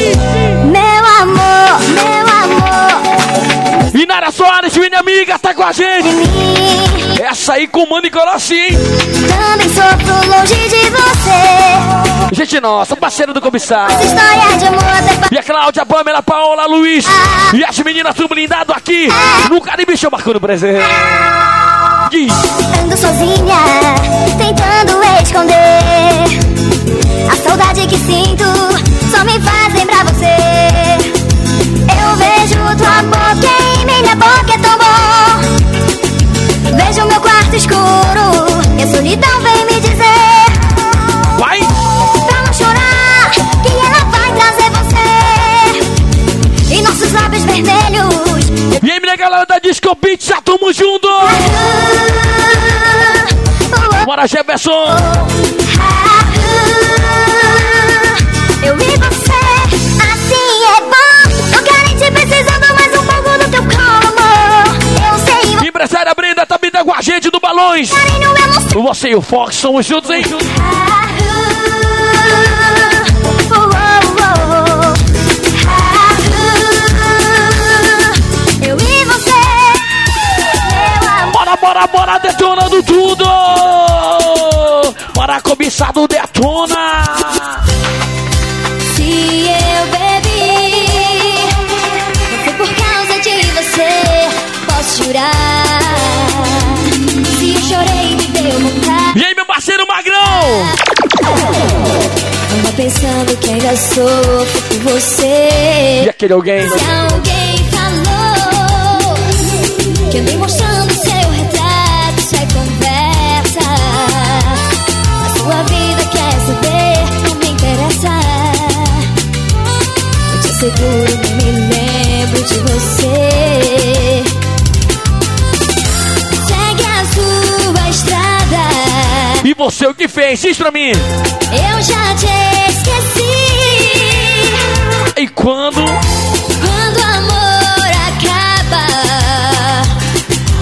Meu amor, meu amor. E Nara Soares, minha amiga, tá com a gente. Essa aí comanda e coroci, hein? Também sofro longe de você. Gente nossa, parceiro do comissário. Amor E a Cláudia, Pamela, Paola, Luiz. E as meninas tudo blindado aqui no Caribe Show marcando presente. Diz. Ando sozinha, tentando esconder A saudade que sinto Vejo meu quarto escuro e a solidão vem me dizer Vai! Pra não chorar, que ela vai trazer você E nossos lábios vermelhos E aí, minha galera da Disco Pizza, tamo junto! Bora, Jefferson! Gente do Balões. Você e o Fox somos juntos, hein? eu e você, meu amor. Bora, bora, bora, detonando tudo! Bora, cobiçado, detona! Se eu bebi, não foi por causa de você. Posso jurar. Parceiro Magrão? Anda pensando que ainda sofro por você. E aquele alguém? Se alguém falou que andei mostrando seu retrato, isso é conversa. A sua vida quer saber, não me interessa. Eu te asseguro, você, o que fez? Diz pra mim! Eu já te esqueci. E quando? Quando o amor acaba,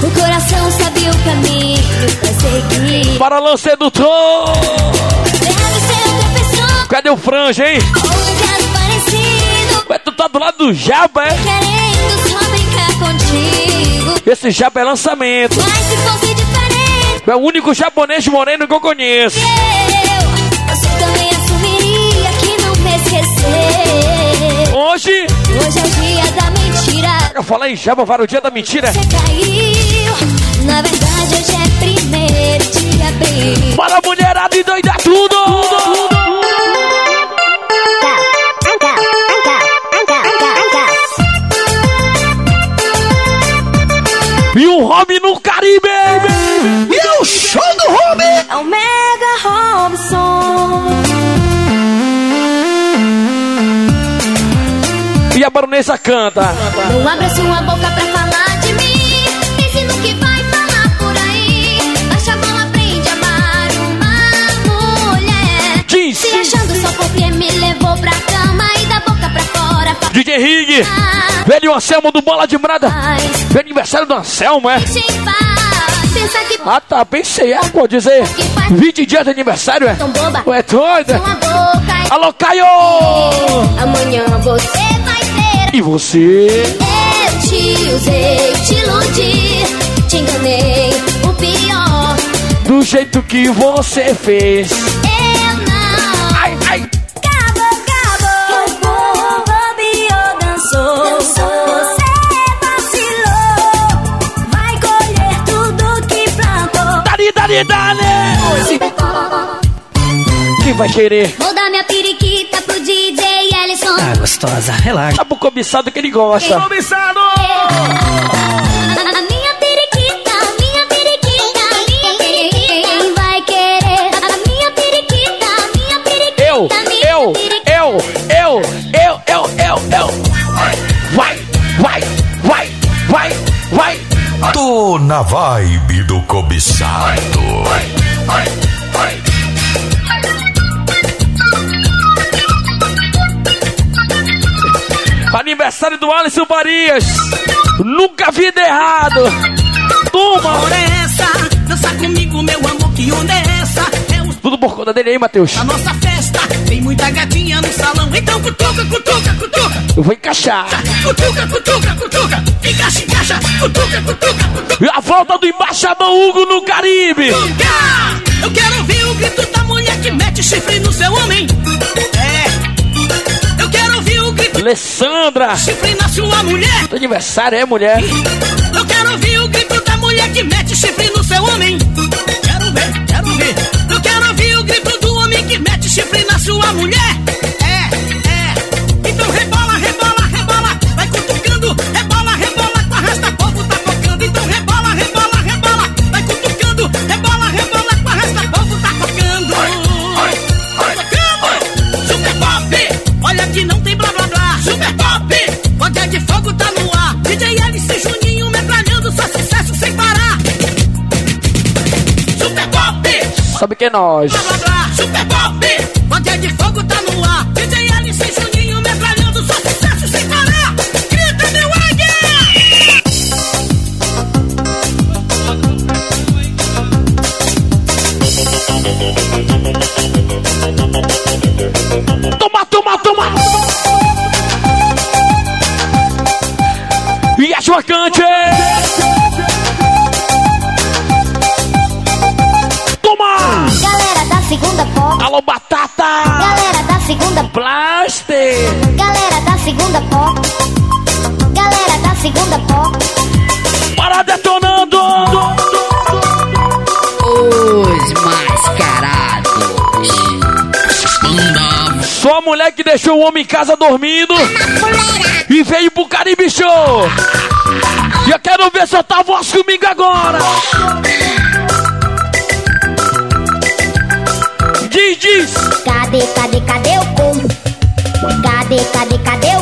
o coração sabe o caminho pra seguir. Para o sedutor! Cadê o franja, hein? Ué, tu tá do lado do Jaba, é? Querendo só brincar contigo. Esse Jaba é lançamento. Mas se fosse É o único japonês moreno que eu conheço. eu, você também assumiria que não me esqueceu. Hoje, Hoje é o dia da mentira. eu falar em Jaba, para o dia da mentira. Você caiu. Na verdade, hoje é primeiro de abril. Para a mulherada e doida tudo! E o Robin no Caribe! O show do Robin! É o Mega Robson. E a baronesa canta. Não abra sua boca pra falar de mim. Pense no que vai falar por aí. Baixa a bola, aprende a amar uma mulher. Diz. Se achando só porque me levou pra cama e da boca pra fora. fa- DJ Rig, velho Anselmo do Bola de Brada. Velho aniversário do Anselmo, é? Que Ah tá, pensei, é, pode dizer. 20 dias de aniversário, é? boba. Ué, doida? Alô, Caio! Amanhã você vai ter. E você? Eu te usei, te iludi. Te enganei. O pior. Do jeito que você fez. Eu dali! Quem vai querer? Vou dar minha periquita pro DJ Ellison. Ah, gostosa, relaxa. Tá pro cobiçado que ele gosta. Cobiçado! Tô na vibe do cobiçado. Aniversário do Alisson Farias. Nunca vi de errado. Toma! Dança comigo, meu amor, que onda por conta dele aí, Matheus. A nossa festa tem muita gatinha no salão. Então cutuca, cutuca, cutuca. Eu vou encaixar. Cutuca, cutuca, cutuca. Encaixa, encaixa. Cutuca, cutuca, cutuca. E a volta do embaixador Hugo no Caribe. Cutuca. Eu quero ouvir o grito da mulher que mete chifre no seu homem. É. Eu quero ouvir o grito Alessandra. chifre na sua mulher. Teu aniversário é mulher. Eu quero ouvir o grito da mulher que mete chifre no seu homem. Chifre na sua mulher. Sabe que é nós. Blá blá blá. Super Pop. De fogo tá no ar. DJ Alice segunda pop. Galera da segunda pop. Para detonando. Os mascarados. Só a mulher que deixou o homem em casa dormindo e veio pro Caribe Show. E eu quero ver soltar a voz comigo agora. Diz, diz. Cadê, cadê, cadê o corno? Cadê, cadê, cadê o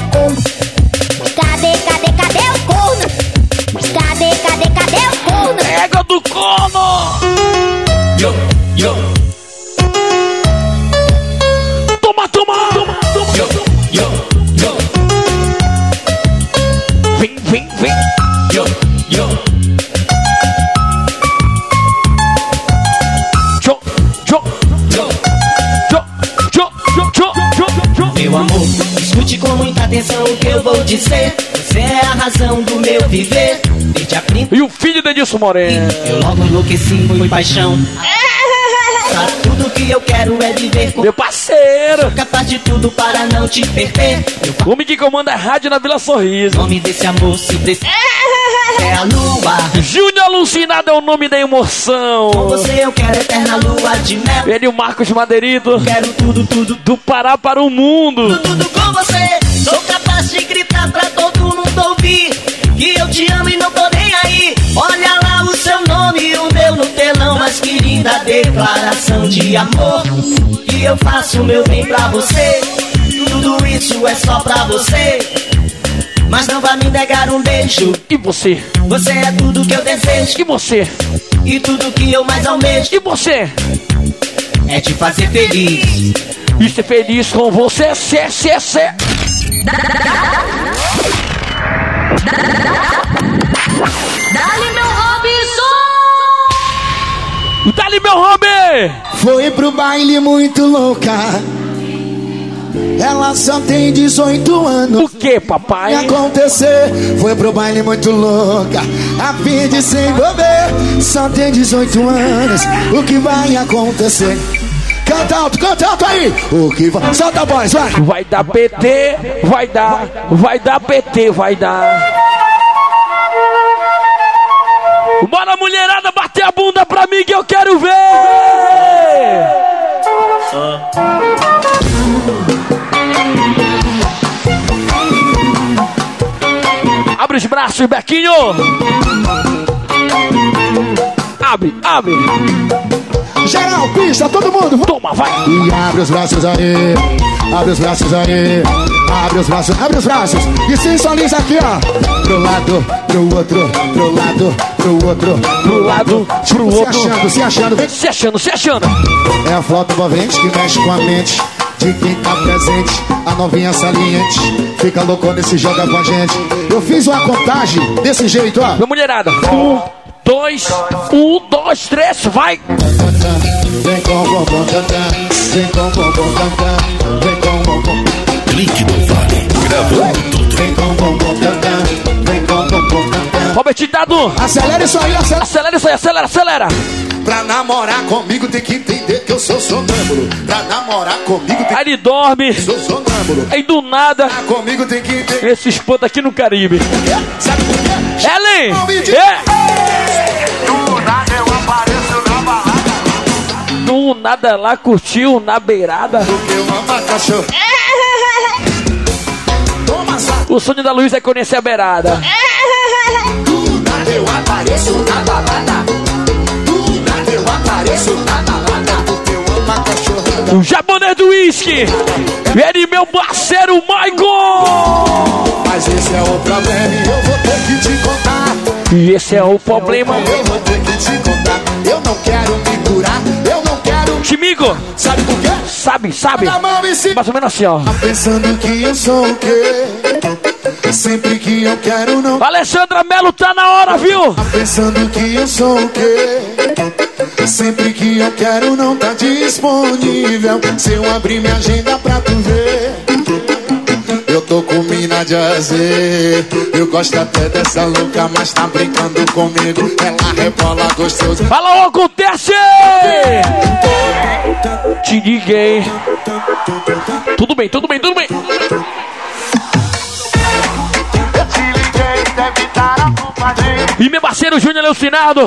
com muita atenção o que eu vou dizer. Você é a razão do meu viver. Desde a primeira E o filho de Edilson Moreno. eu logo enlouqueci, foi paixão. Sabe, tudo que eu quero é viver com Meu parceiro. capaz de tudo para não te perder. Meu O homem que comanda a rádio na Vila Sorriso. nome desse amor se desse é a lua. Júnior Alucinado é o nome da Com emoção. você eu quero eterna lua de mel. Ele e o Marcos Madeirito. Quero tudo, tudo, Do Pará para o mundo. tudo com você. Sou capaz de gritar pra todo mundo ouvir que eu te amo e não tô nem aí. Olha lá o seu nome, o meu no telão, mas que linda declaração de amor. E eu faço o meu bem pra você. Tudo isso é só pra você. Mas não vai me negar um beijo. E você? Você é tudo que eu desejo E você? e tudo que eu mais almejo E você? é te fazer feliz. E ser feliz com você, cê, cê, cê. Dali meu Robinson! Dali, meu Robin! Foi pro baile muito louca. Ela só tem 18 anos. O que, papai? Vai acontecer, foi pro baile muito louca. A fim de se envolver, só tem 18 anos. O que vai acontecer? Canta alto, canta alto aí! O que vai. Solta a voz, vai! Vai dar PT, vai dar, vai dar PT, vai dar. Bora, mulherada, bater a bunda pra mim que eu quero ver! Abre os braços, Bequinho! Abre, abre! Geral, pista, todo mundo! Toma, vai! E abre os braços aí, abre os braços aí, abre os braços, abre os braços. E sensualiza aqui, ó. Pro lado, pro outro, pro lado, pro outro, Pro lado, pro Se outro. achando, se achando. Vem. Se achando, se achando! É a flauta envolvente que mexe com a mente de quem tá presente. A novinha saliente fica loucona e se joga com a gente. Eu fiz uma contagem desse jeito, ó. Meu mulherada! Um, dois, um, dois, três, vai! Vem com bombom tantã, vem com bombom tantã, vem com bombom. Clique do Vale, gravando tudo. Vem com Dado! Acelera isso aí, acelera. Acelera isso aí, acelera, acelera! Pra namorar comigo tem que entender que eu sou sonâmbulo. Pra namorar comigo tem Aí ele dorme, sou sonâmbulo. aí do nada, Comigo tem que entender. esse espanto aqui no Caribe. Sabe por quê? Ellen! É! Do nada lá curtiu na beirada. O sonho da Luísa é conhecer a beirada. Do nada eu apareço na balada. Do nada eu apareço na balada. Porque eu amo a cachorrada. O japonês do uísque. Ele, meu parceiro Michael. Mas esse é o problema e eu vou ter que te contar. E esse é o problema. Eu vou ter que te contar. Eu não quero me curar. Eu não. Timigo, Sabe por quê? sabe, sabe? Cima. Mais ou menos assim, ó. Tá pensando que eu sou o quê? Sempre que eu quero não. Alessandra Melo tá na hora, viu? Tá pensando que eu sou o quê? Sempre que eu quero não tá disponível. Se eu abrir minha agenda pra tu ver. Azer. Eu gosto até dessa louca, mas tá brincando comigo. Ela rebola gostoso. Fala, ô, acontece! Te liguei. Tudo bem, tudo bem, tudo bem. E meu parceiro Júnior Leocinado.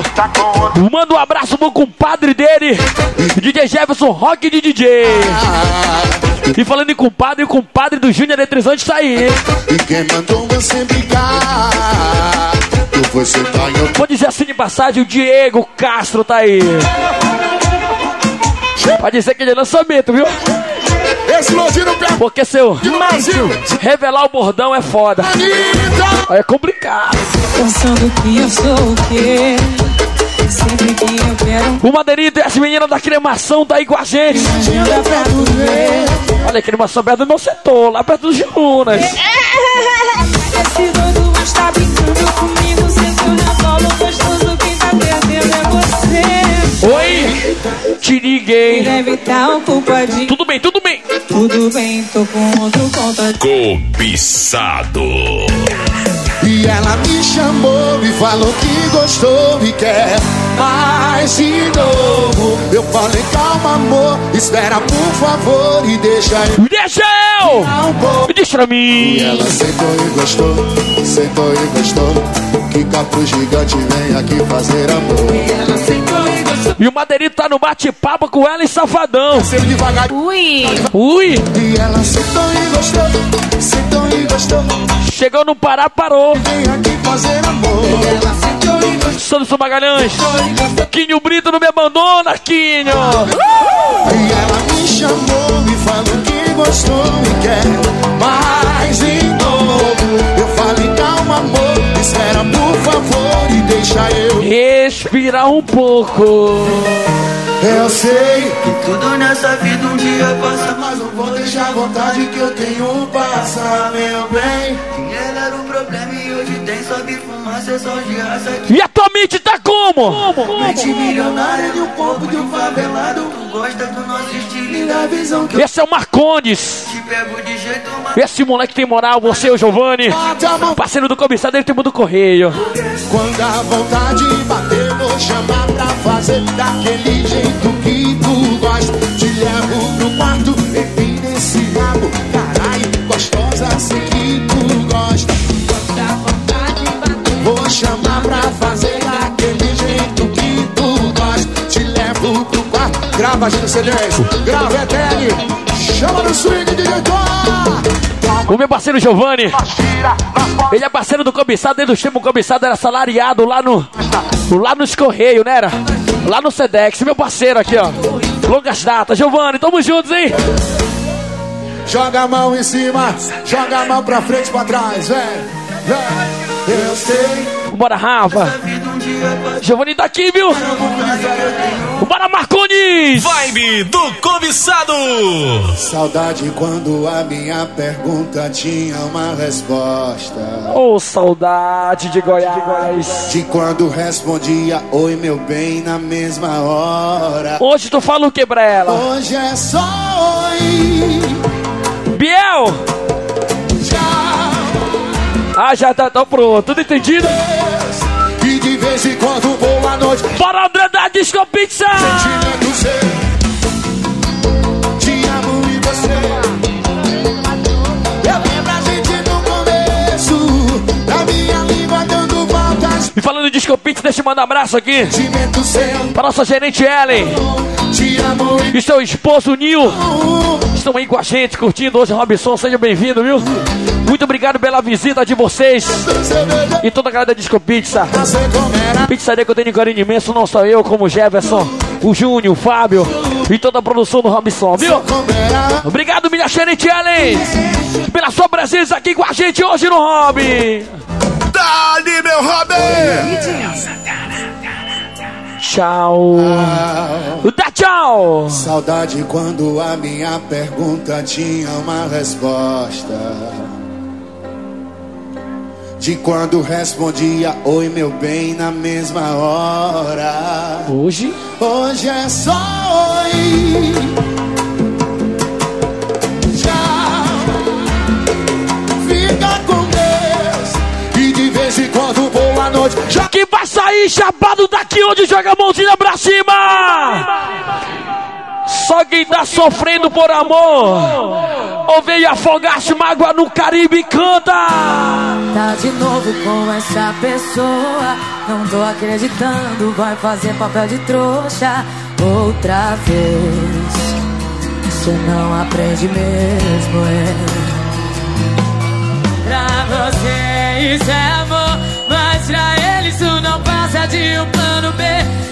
Manda um abraço pro compadre dele, DJ Jefferson Rock de DJ. E falando em compadre, o compadre do Júnior Eletrizante tá aí. hein? E quem mandou você brigar? Tu foi sentar em outro. Vou dizer assim de passagem, o Diego Castro tá aí. Pode dizer que ele é lançamento, viu? Explodindo o pé. Porque seu Brasil. revelar o bordão é foda. Anitta. É complicado. Pensando que eu sou o quê? O Madeirinho e as meninas da cremação tá aí com a gente. Olha, cremação perto do meu setor, lá perto dos Junas. Deve estar ocupadinho. Tudo bem, tudo bem. Tudo bem, tô com outro conta. Cobiçado. E ela me chamou e falou que gostou e quer mais de novo. Eu falei, calma, amor, espera por favor e deixa eu. Deixa eu! um pouco. Diz pra mim. E ela sentou e gostou, sentou e gostou. Que capro gigante vem aqui fazer amor. E ela sentou e o Madeirinho tá no bate-papo com ela e Safadão. Sendo devagar. Ui! Ui, E ela sentou e gostou, sentou e gostou. chegou no Pará, parou. Vem aqui fazer amor. Ela sentou gostou. Sanderson Magalhães. Quinho Brito não me abandona, Quinho. E ela me chamou e falou que gostou e quer mais de novo. Eu falei, calma, amor, espera por favor e deixa eu. Respirar um pouco. Eu sei Que tudo nessa vida um dia passa mas não vou deixar a vontade que eu tenho passar, meu bem. Dinheiro era o problema e hoje tem só que fumaça, só de raça E a tua mente tá como? Mente milionária de um pouco de um favelado Tu gosta do nosso estilo e Esse é o Marcondes. Esse moleque tem moral, você, o Giovanni. A. Parceiro do comissário, ele tem do correio. Quando a vontade bater, vou chamar pra fazer daquele jeito que tu gosta. Te levo pro quarto, empina esse rabo. Caralho, gostosa assim que tu gosta. Vou chamar pra fazer Grava, gente, silêncio. Grava, Etene. Chama no swing, diretor. O meu parceiro Giovanni, ele é parceiro do cobiçado, desde o tempo o cobiçado era salariado lá no. Lá nos Correios, né? Era? Lá no Sedex, meu parceiro aqui, ó. Longas datas, Giovanni, tamo juntos, hein? Joga a mão em cima, joga a mão pra frente, pra trás, vem. Eu sei, Bora, Rafa. Giovanni tá aqui, viu? Bora, Marcones! Vibe do cobiçado! Saudade quando a minha pergunta tinha uma resposta. Ô, saudade de Goiás. De quando respondia oi meu bem na mesma hora. Hoje tu fala o que pra ela? Hoje é só oi. Biel! Ah, já tá, tá pronto, tudo entendido? E vez em quando boa noite. Bora, André da Disco Pizza! Sentimento seu. Te amo e você. Eu lembro a gente no começo. Da minha língua dando voltas. E falando de Disco Pizza, deixa eu mandar um abraço aqui. Sentimento seu. Para nossa gerente Ellen. Te amo E seu esposo Nil. Estão aí com a gente, curtindo hoje, Robson. Seja bem-vindo, viu? Muito obrigado pela visita de vocês. E toda a galera da Disco Pizza. Pizzaria que eu tenho um carinho imenso, não só eu, como o Jefferson, o Júnior, o Fábio e toda a produção do Robson, viu? Obrigado, minha gerente Ellen, pela sua presença aqui com a gente hoje no Hobby. Dali, meu Robin! Tchau. Dá tchau. Saudade quando a minha pergunta tinha uma resposta. De quando respondia oi meu bem na mesma hora. Hoje? Hoje é só oi. Tchau. Fica com. E quando boa noite. Já Que vai sair chapado daqui onde joga a mãozinha pra cima. Só quem tá sofrendo por amor. Ou veio afogar-se mágoa no Caribe canta. Tá de novo com essa pessoa. Não tô acreditando, vai fazer papel de trouxa outra vez. Você não aprende mesmo, é. Pra você isso é amor, pra ele isso não passa de um plano B.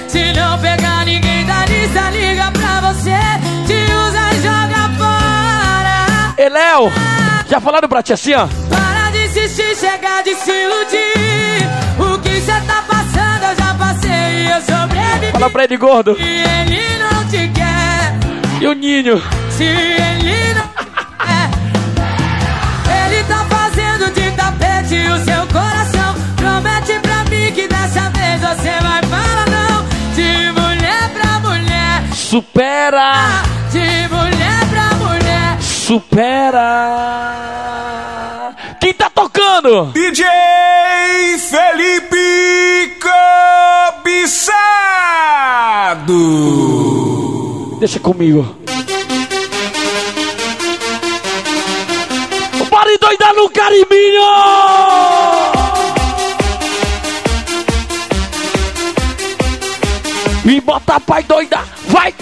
Se não pegar ninguém da lista, liga pra você, te usa e joga fora. Ei, Léo, já falaram pra ti assim, ó? Para de insistir, chega de se iludir. O que cê tá passando eu já passei e eu sobrevivi. Fala pra ele, gordo. E ele não te quer. E o Ninho? Se ele não quer, ele tá fazendo de tapete o seu coração. Supera! de mulher pra mulher. Supera! Quem tá tocando? DJ Felipe Cobiçado! Deixa comigo. Pare doida no Caribinho! E bota pai doida, vai!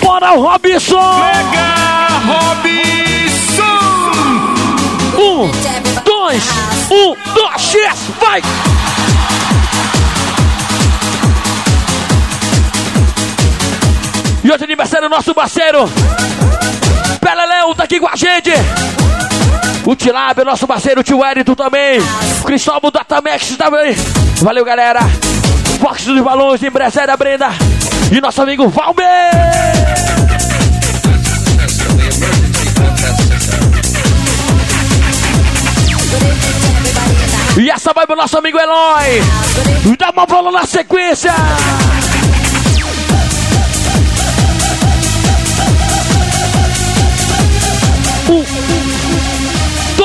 Bora, Robson! Pega Robson! Um, dois, um, dois, três, vai! E hoje é aniversário do nosso parceiro Peleléu tá aqui com a gente. O Tilab, nosso parceiro, o tio Wellington também. O Cristóvão do Atamex também. Valeu galera. Fox dos Balões, empresária Brenda. E nosso amigo Valber E essa vai pro nosso amigo Eloy. Dá uma bola na sequência.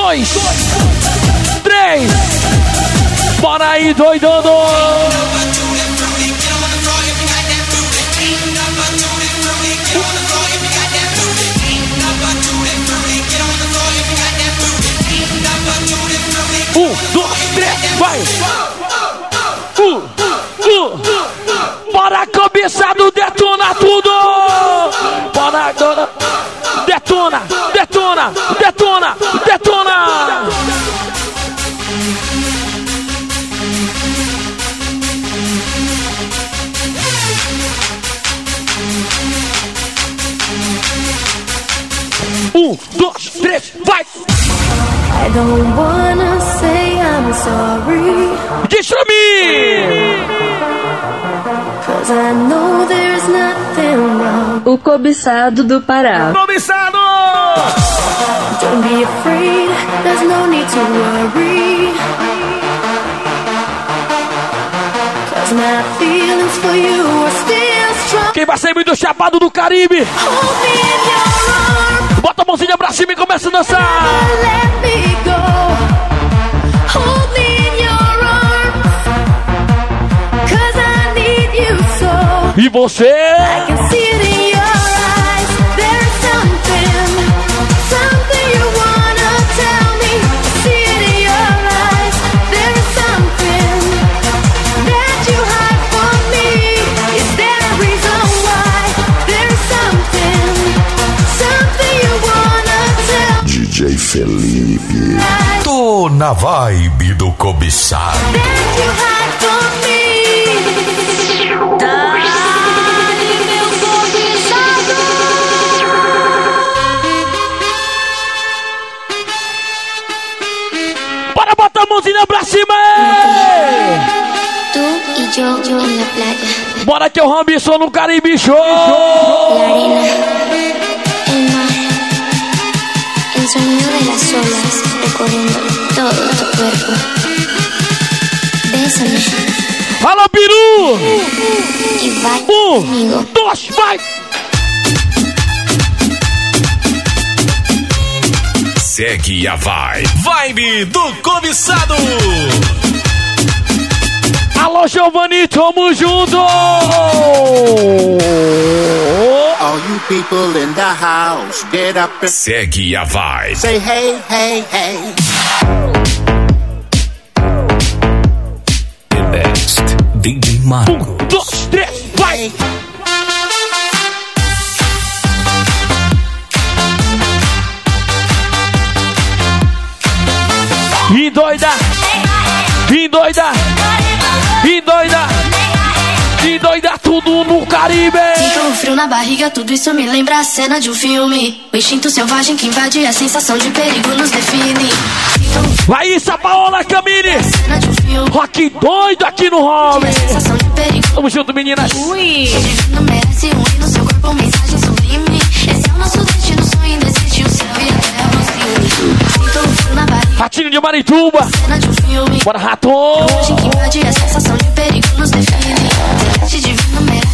Dois, três. Bora aí, doidando. Um, dois, três, vai! Um, um, bora cobiçado, detona tudo! Bora, dona! Detona, detona, detona! Três, vai! I don't wanna say I'm sorry. Diz pra mim! Cause I know there's nothing wrong. O cobiçado do Pará. Cobiçado! Don't be afraid, there's no need to worry. Cause my feelings for you are still strong. Quem vai ser muito chapado do Caribe? Bota a mãozinha pra cima e começa a dançar! Let me DJ Felipe. Tô na vibe do cobiçado. meu cobiçado. Bora botar a mãozinha pra cima! yo, yo en la playa. Bora que é o Robinson no Caribe Show! El sonido de las olas recorriendo todo tu cuerpo. Bésame Alô, Peru! y vai Um, conmigo. dois, vai! Segue a vibe. Vibe do cobiçado. Alô, Giovanni, tamo junto! All you people in the house, get up and Segue a vibe. say hey, hey, hey. The best. DJ Marco. Um, dois, três, vai! E doida! Caribe! Fica um frio na barriga, tudo isso me lembra a cena de um filme. O instinto selvagem que invade a sensação de perigo nos define. Laísa Paola Camille! Rock doido aqui no home! Tamo junto, meninas! Ui! Não merece um hino, seu corpo, mensagem sublime. Esse é o nosso destino, sonho, o céu e. Sinto um frio na barriga, Ratinho de Marituba! cena de um filme. Bora, rato! Selvagem que invade a sensação de perigo nos define.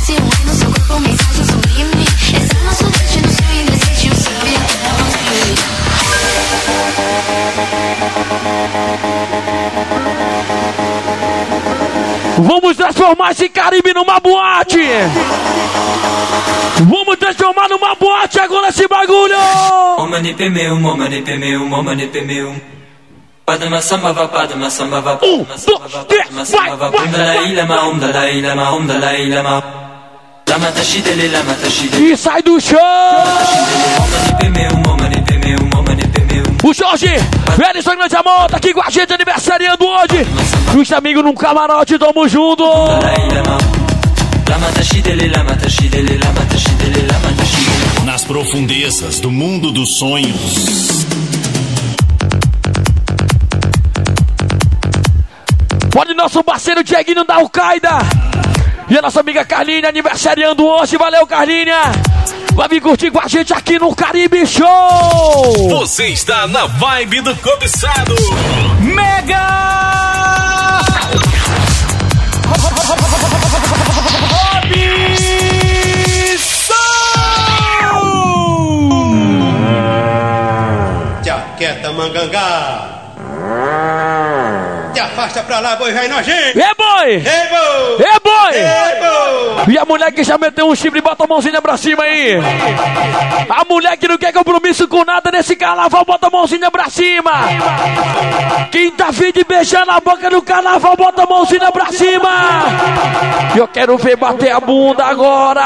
Celeste divino merece um hino, seu corpo, mensagem sublime. Esse é o nosso destino, sonho, existe o céu e a terra nos une. Vamos transformar esse Caribe numa boate! Vamos transformar numa boate agora esse bagulho! Omani pemeu, momani pemeu, momani pemeu. Padma sambhava, padma sambhava, Um, padma sambhava, padma sambhava. Om dalai lama, om dalai lama, om dalai lama. Lama tashidele, lama tashidele. E sai do chão! Omani pemeu, momani pemeu, momani pemeu. O Jorge, Elison Grande Amor, tá aqui com a gente aniversariando hoje! Os amigos num camarote, tamo junto! Nas profundezas do mundo dos sonhos. Pode nosso parceiro Dieguinho da Al-Qaeda! E a nossa amiga Carlinha aniversariando hoje, valeu Carlinha! Vai vir curtir com a gente aqui no Caribe Show! Você está na vibe do cobiçado. Mega! Jaqueta mangangá. Afasta pra lá, boi velho nojento. É boi! Ei, boi! É boi! E a mulher que já meteu um chifre, bota a mãozinha pra cima aí. A mulher que não quer compromisso com nada nesse carnaval, bota a mãozinha pra cima. Quem tá afim de beijar na boca no carnaval, bota a mãozinha pra cima. Eu quero ver bater a bunda agora.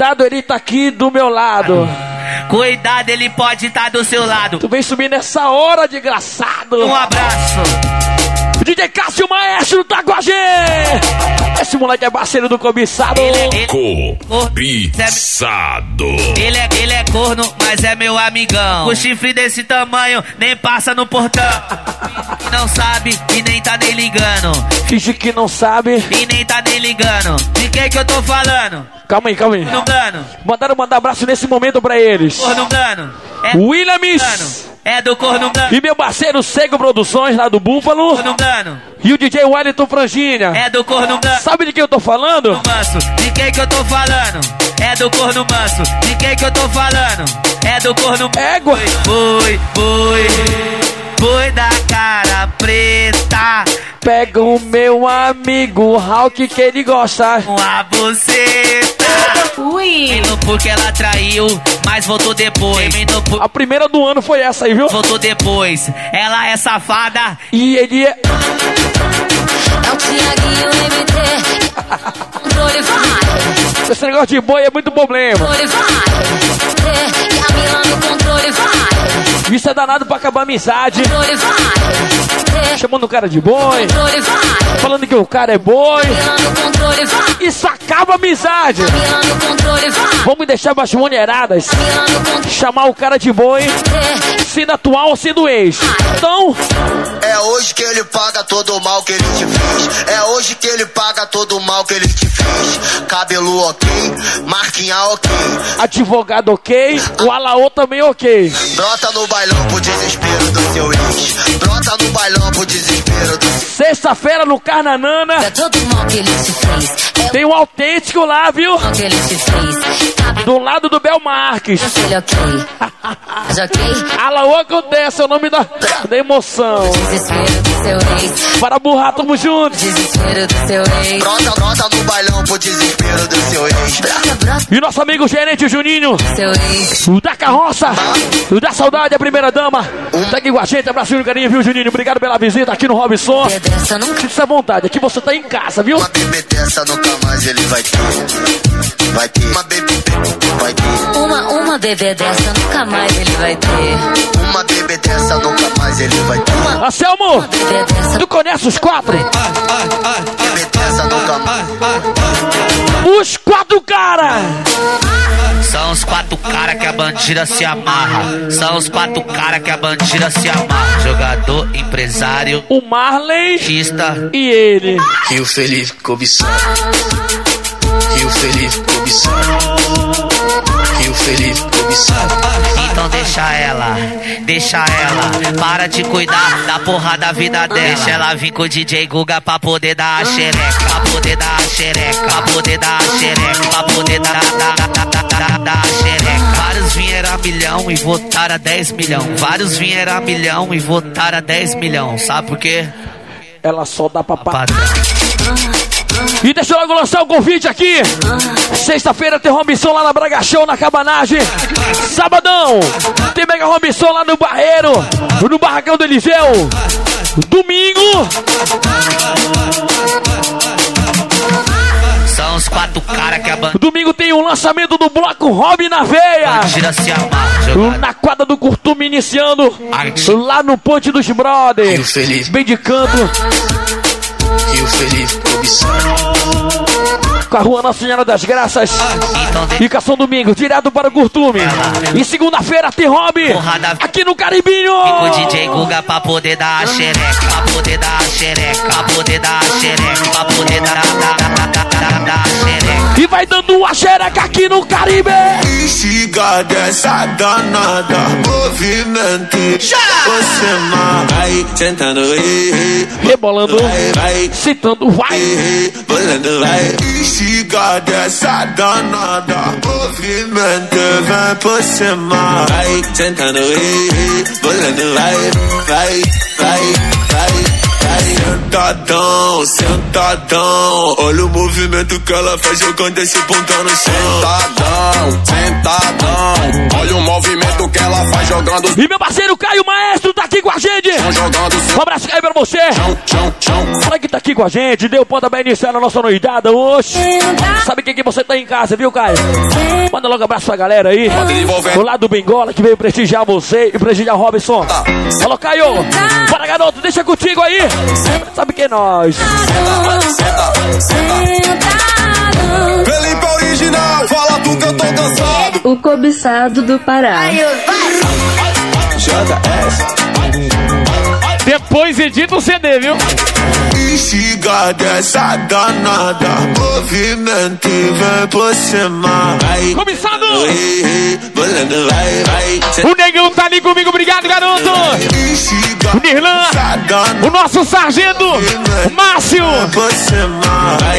Cuidado, ele tá aqui do meu lado. Cuidado, ele pode estar do seu lado. Tu vem subir nessa hora, desgraçado. Um abraço. DJ Cássio Maestro tá com a gente. Esse moleque é parceiro do cobiçado. Cobiçado. Ele é, ele é corno, mas é meu amigão. O chifre desse tamanho nem passa no portão. Não sabe e nem tá nem ligando. Finge que não sabe. E nem tá nem ligando. De quem que eu tô falando? Calma aí, calma aí. Corno. Mandaram mandar abraço nesse momento pra eles. Corno. É Williams. É do Corno Gano. E meu parceiro Sego Produções lá do Búfalo. Corno Gano. E o DJ Wellington Franginha. É do Corno Gano. Sabe de quem eu tô falando? Manso. De quem que eu tô falando? É do Corno Manso. De quem que eu tô falando? É do Corno Égua. Boi, boi, boi da cara preta. Pega o meu amigo Hulk que ele gosta. Uma buceta. Ui. Terminou porque ela traiu, mas voltou depois. Por... A primeira do ano foi essa aí, viu? Voltou depois. Ela é safada. E ele é. É o Tiaguinho MT. Esse negócio de boi é muito problema. E a Milano. Isso é danado pra acabar a amizade. Chamando o cara de boi. Falando que o cara é boi. Isso acaba a amizade. Vamos deixar as mulheradas chamar o cara de boi, sendo atual ou sendo ex. Então, É hoje que ele paga todo o mal que ele te fez. É hoje que ele paga todo o mal que ele te fez. Cabelo ok, marquinha ok. advogado ok, o Alaô também ok. Brota no bailão pro desespero do seu ex. Brota no bailão pro desespero do seu Sexta-feira no Carnanana. É todo mal que ele te fez. É Tem um autêntico lá, viu? o mal que ele te fez. Do lado do Bel Marques. Ele ok. Mas ok? Acontece, é o nome da, da emoção. Desespero do seu ex. Para burrar, tamo junto. Desespero do seu ex. Brota, brota no bailão pro desespero do seu ex. Brota, brota E nosso amigo gerente Juninho, do seu ex. o da carroça, da saudade, a primeira dama. Tá aqui com a gente, abracinho, carinho, viu, Juninho? Obrigado pela visita aqui no Robson. Dessa nunca. Fique à vontade, aqui você tá em casa, viu? Uma bebê dessa nunca mais ele vai ter. Vai ter. Uma bebê vai ter. Uma, uma bebê dessa nunca mais ele vai ter. Uma bebê dessa nunca mais ele vai ter. Anselmo, tu conhece os quatro? Bebê dessa nunca mais. Os quatro cara! São os quatro cara que a bandida se amarra. São os quatro cara que a bandida se amarra. Jogador, empresário, O Marley artista. e ele. E o Felipe cobiçado. E o Felipe cobiçado. O Felipe cobiçado. Então deixa ela, deixa ela. Para de cuidar da porra da vida dela. Deixa ela vir com o DJ Guga pra poder dar a xereca. Pra poder dar a xereca. Pra poder dar a xereca. Pra poder dar, dar, dar, dar, dar, dar a xereca. Vários vieram a milhão e votaram a 10 milhão. Vários vieram a milhão e votaram a 10 milhão. Sabe por quê? Ela só dá pra pa- Padrão. E deixa eu logo lançar o convite aqui. Sexta-feira tem Robinson lá na Braga Show, na Cabanagem. Sabadão tem Mega Robinson lá no Barreiro, no Barracão do Eliseu. Domingo, São os quatro cara que a bandida domingo tem o lançamento do bloco Rob na Veia. Na quadra do Curtume iniciando Arte. lá no Ponte dos Brothers. Bem de canto, E o Felipe cobiçado. com a rua Nossa Senhora das Graças. então. E Cação Domingo, direto para o Curtume. E segunda-feira tem Porrada. aqui no Caribinho. o DJ Guga pra poder dar a xereca, pra poder dar a xereca, pra poder dar a xereca, pra poder dar a xereca. E vai dando uma xereca aqui no Caribe. Instiga dessa danada Movimento. Você vai Sentando Rebolando, Vai, vai. citando, vai. Bolando vai. Instiga dessa danada Movimento. Vem por cima Vai Sentando ei, Bolando vai Vai, vai, vai Vai, sentadão, sentadão Olha o movimento que ela faz jogando esse pontão no chão Sentadão, sentadão. Olha o movimento que ela faz jogando. E meu parceiro Caio Maestro tá aqui com a gente. Um abraço aí pra você. Fala que tá aqui com a gente, deu pontapé iniciar na nossa noidada hoje. Sabe quem que você tá em casa, viu, Caio? Manda logo um abraço pra galera aí. Do lado do Bengola que veio prestigiar você e prestigiar o Robson. Alô, Caio. Bora, garoto, deixa contigo aí. Sabe quem é nós? Felipe original, fala tu que eu tô cansado. O cobiçado do Pará. Depois edita o CD, viu? Instiga dessa danada, movimento vem por cima. Vai. O negão tá ali comigo, obrigado, garoto! O Nirlan, o nosso sargento, o Márcio,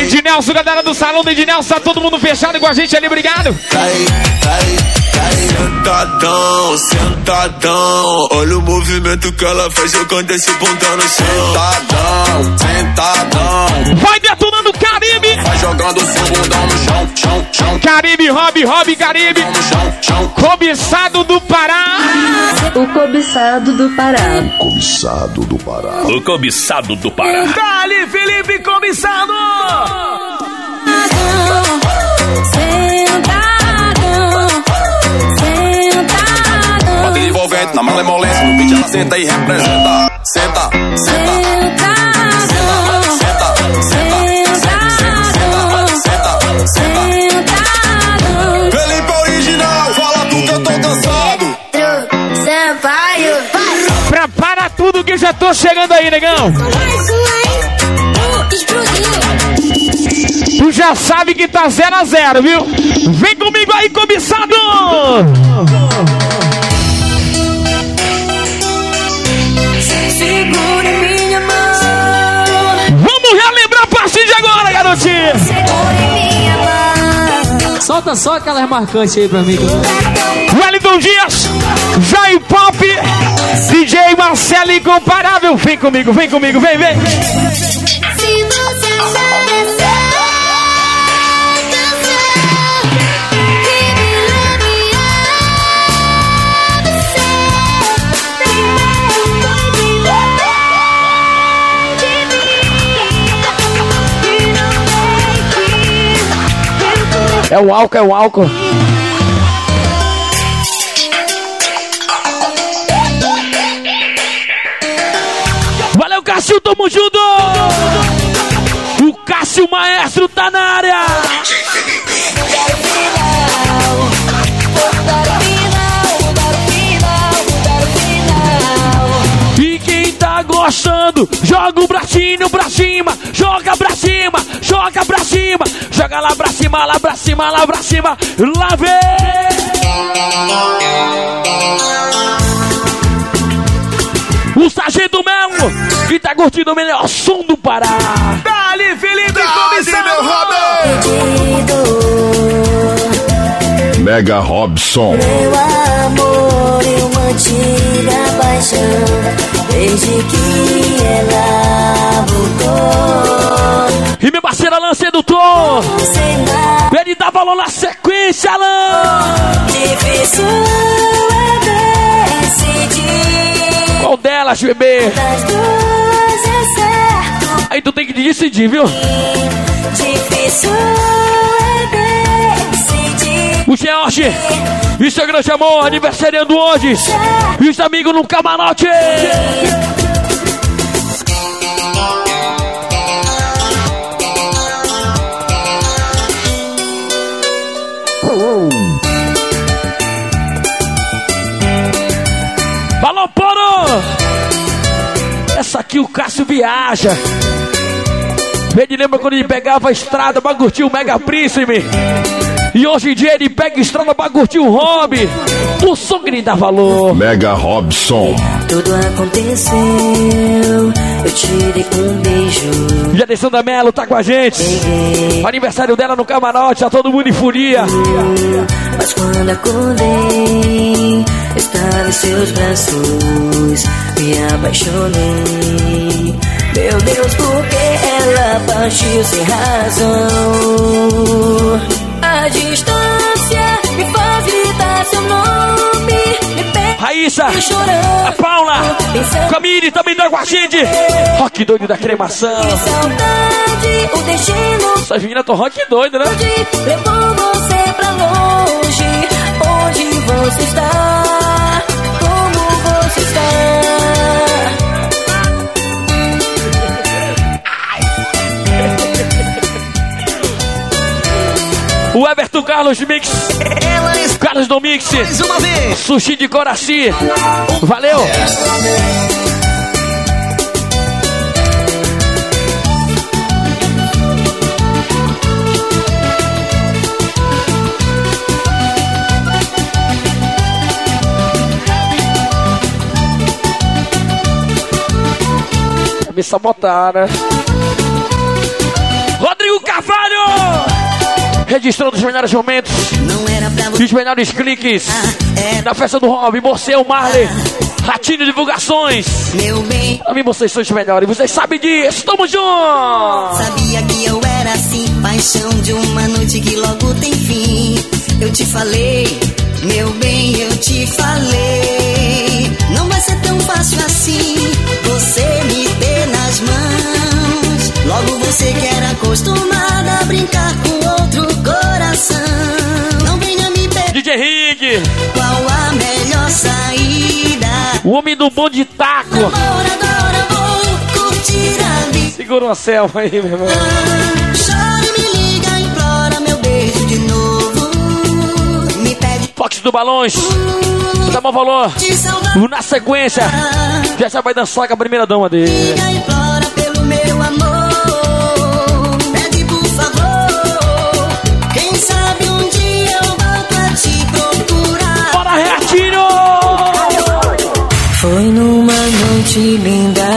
Ednelson, galera do salão do Ednelson, tá todo mundo fechado com a gente ali, obrigado! vai, vai. Sentadão, sentadão. Olha o movimento que ela faz jogando esse bundão no chão. Sentadão, sentadão. Vai detonando Caribe! Vai jogando seu bundão no chão, chão, chão. Caribe, Rob, Rob, Caribe! chão, chão. Cobiçado do Pará! O cobiçado do Pará. Cobiçado do Pará. O cobiçado do Pará. Dali, Felipe Cobiçado! Bate na malemolência. No beat ela senta e representa. Senta, senta. Senta, senta, senta, senta. Felipe original, fala tu que eu tô cansado. Prepara tudo que já tô chegando aí, negão! Tu já sabe que tá 0 a 0 viu? Vem comigo aí, cobiçado! Solta só aquelas marcantes aí pra mim. Wellington Dias, Jair Pop, DJ Marcelo Incomparável. Vem comigo, vem comigo, vem, vem. Se você merecer É o álcool, é o álcool. Valeu, Cássio, tamo junto! O Cássio Maestro tá na área! E quem tá gostando, joga o bracinho pra cima, joga pra cima, joga pra cima, joga lá pra cima, lá pra cima, lá pra cima, lá vem! O Sargento Melo, que tá curtindo o melhor som do Pará. Dali, Felipe, Mega Robson. Meu amor e uma antiga paixão Desde que ela voltou E Lã Sedutor, ele dá valor na sequência! Difícil é decidir Qual delas, bebê? É Aí tu tem que decidir, viu? Difícil é O George, e seu grande amor, aniversariando hoje. E os amigos no camarote. Alô, Poro! Essa aqui o Cássio viaja. Ele lembra quando ele pegava a estrada pra curtir o Mega Príncipe. E hoje em dia ele pega estrada pra curtir o hobby. O som que lhe dá valor. Mega Robson. Tudo aconteceu Eu te dei um beijo E a Alessandra Mello tá com a gente. O aniversário dela no camarote, tá todo mundo em furia. Mas quando acordei Estava em seus braços Me apaixonei Meu Deus, por que ela partiu sem razão? A distância me faz gritar seu nome Me Raíssa, a Paula, Camille também tá com a gente. Rock doido da cremação. Saudade, o destino Essas meninas tão rock doido, né? levou você pra longe. Onde você está? O Everton Carlos Mix. Carlos do Mix. Sushi de Coraci. Valeu. Me sabotaram. Registrando os melhores momentos. E os melhores cliques. Na festa do Rob, Morceu, Marley. Ratinho Divulgações. Meu bem. Pra mim vocês são os melhores. Vocês sabem disso. Tamo junto! Sabia que eu era assim, paixão de uma noite que logo tem fim. Eu te falei, meu bem, eu te falei. Não vai ser tão fácil assim, você me ter nas mãos. Logo você que era acostumada a brincar com outro coração. Não venha me DJ Rig. qual a melhor saída. O homem do bom de taco. Vou curtir a vida. Segura uma selva aí, meu irmão. Chora e me liga, implora meu beijo de novo. Me pede Fox do Balões. Dá bom valor. Na sequência, já já vai dançar com a primeira dama dele. liga,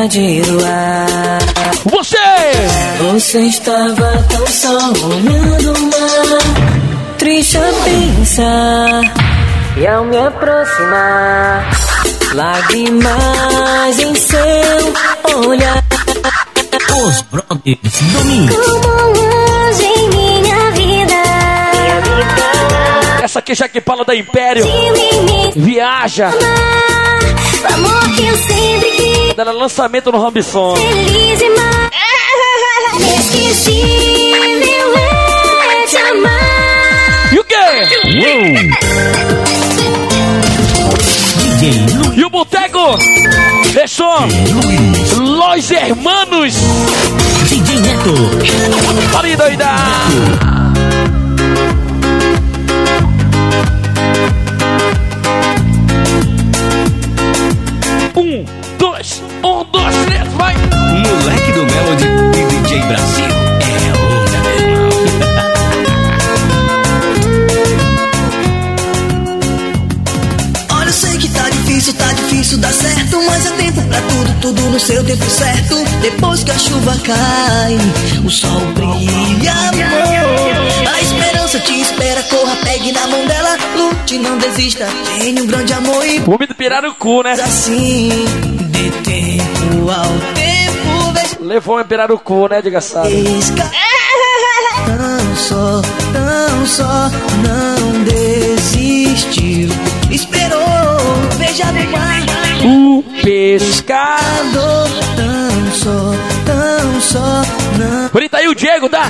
de luar. Você! Você estava tão só olhando o mar. Triste a pensar. E ao me aproximar, lágrimas em seu olhar. Os Brothers Domingo. Como luz em minha vida. Essa aqui já que fala da Império. Viaja. O amor que eu sempre quis. Dando lançamento no Rambisson. Feliz e mar. Esqueci meu é te amar. E o quê? E o Boteco? Fechou? Los Hermanos. DJ Neto. Fala aí, doida. Um, um, dois, três, vai. Moleque do Melody e DJ Brasil. É outra, meu irmão. Olha, eu sei que tá difícil, tá difícil dar certo. Mas é tempo pra tudo, tudo no seu tempo certo. Depois que a chuva cai, o sol brilha, amor. A esperança te espera, corra, pegue na mão dela. Lute, não desista. Tenha um grande amor e O homem do Pirarucu, né? assim, dê tempo ao tempo. Veja Levou o Pirarucu, né, diga sabe? Tão só, tão só, não desistiu. Esperou, veja bem. O pescar. Pescador, tão só, tão só, Bonita aí o Diego, tá?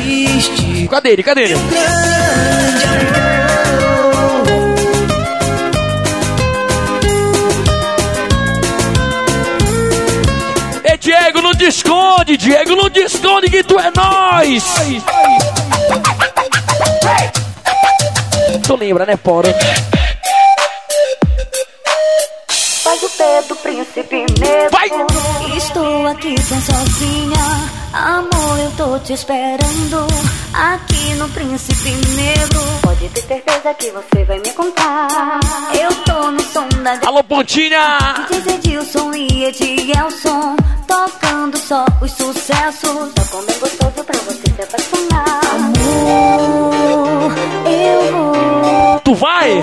Cadê ele? Cadê ele? Ei, Diego, não te esconde, Diego, não te esconde que tu é nós. Tu lembra, né, Poro? Faz o pé do príncipe negro. Vai! Estou aqui tão sozinha. Amor, eu tô te esperando. Aqui no príncipe negro. Pode ter certeza que você vai me contar. Eu tô no som da Alô, Pontinha! DJ Edilson e Edielson. Tocando só os sucessos. Tocou bem gostoso pra você se apaixonar. Amor, eu vou Tu vai?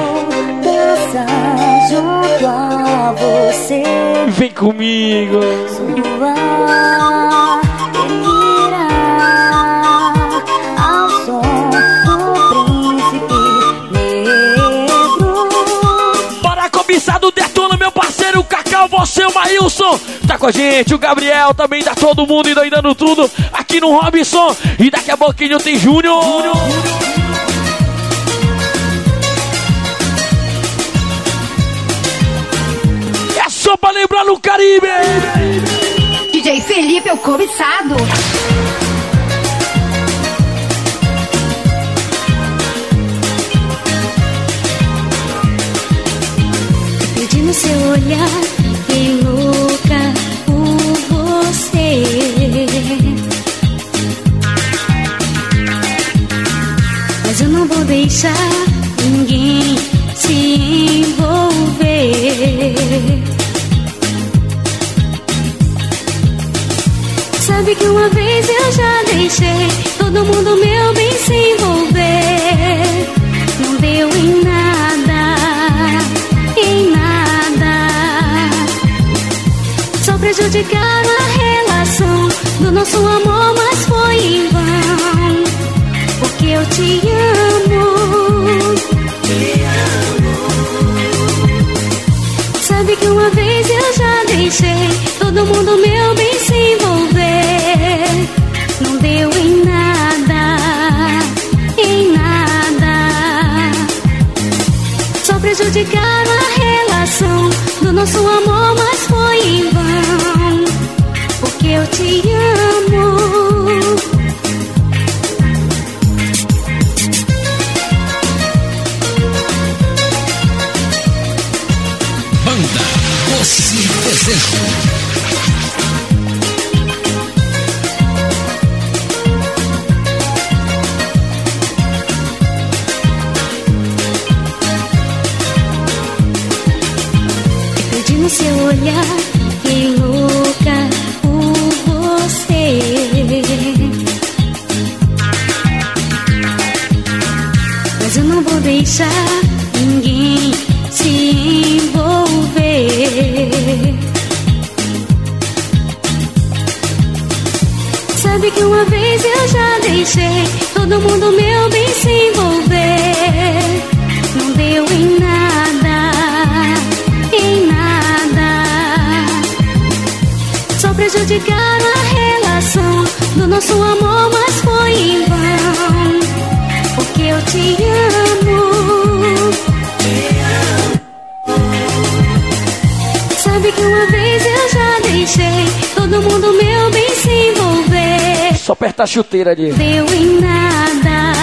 dançar junto a você. Vem comigo. Sua delira ao som do príncipe negro. Bora cobiçar do Detona, meu parceiro! você, o Maílson, tá com a gente, o Gabriel também, tá todo mundo aí dando tudo aqui no Robinson. E daqui a pouquinho tem Júnior. É só pra lembrar no Caribe. DJ Felipe, é o cobiçado. Perdi no seu olhar, fiquei louca por você. Mas eu não vou deixar ninguém se envolver. Sabe que uma vez eu já deixei todo mundo meu bem se envolver. Não deu em nada, em nada. Só prejudicaram a relação do nosso amor, mas foi em vão. Porque eu te amo. Sabe que uma vez eu já deixei todo mundo meu bem Prejudicaram a relação do nosso amor, mas foi em vão. Porque eu te amo. No a chuteira ali. Deu em nada,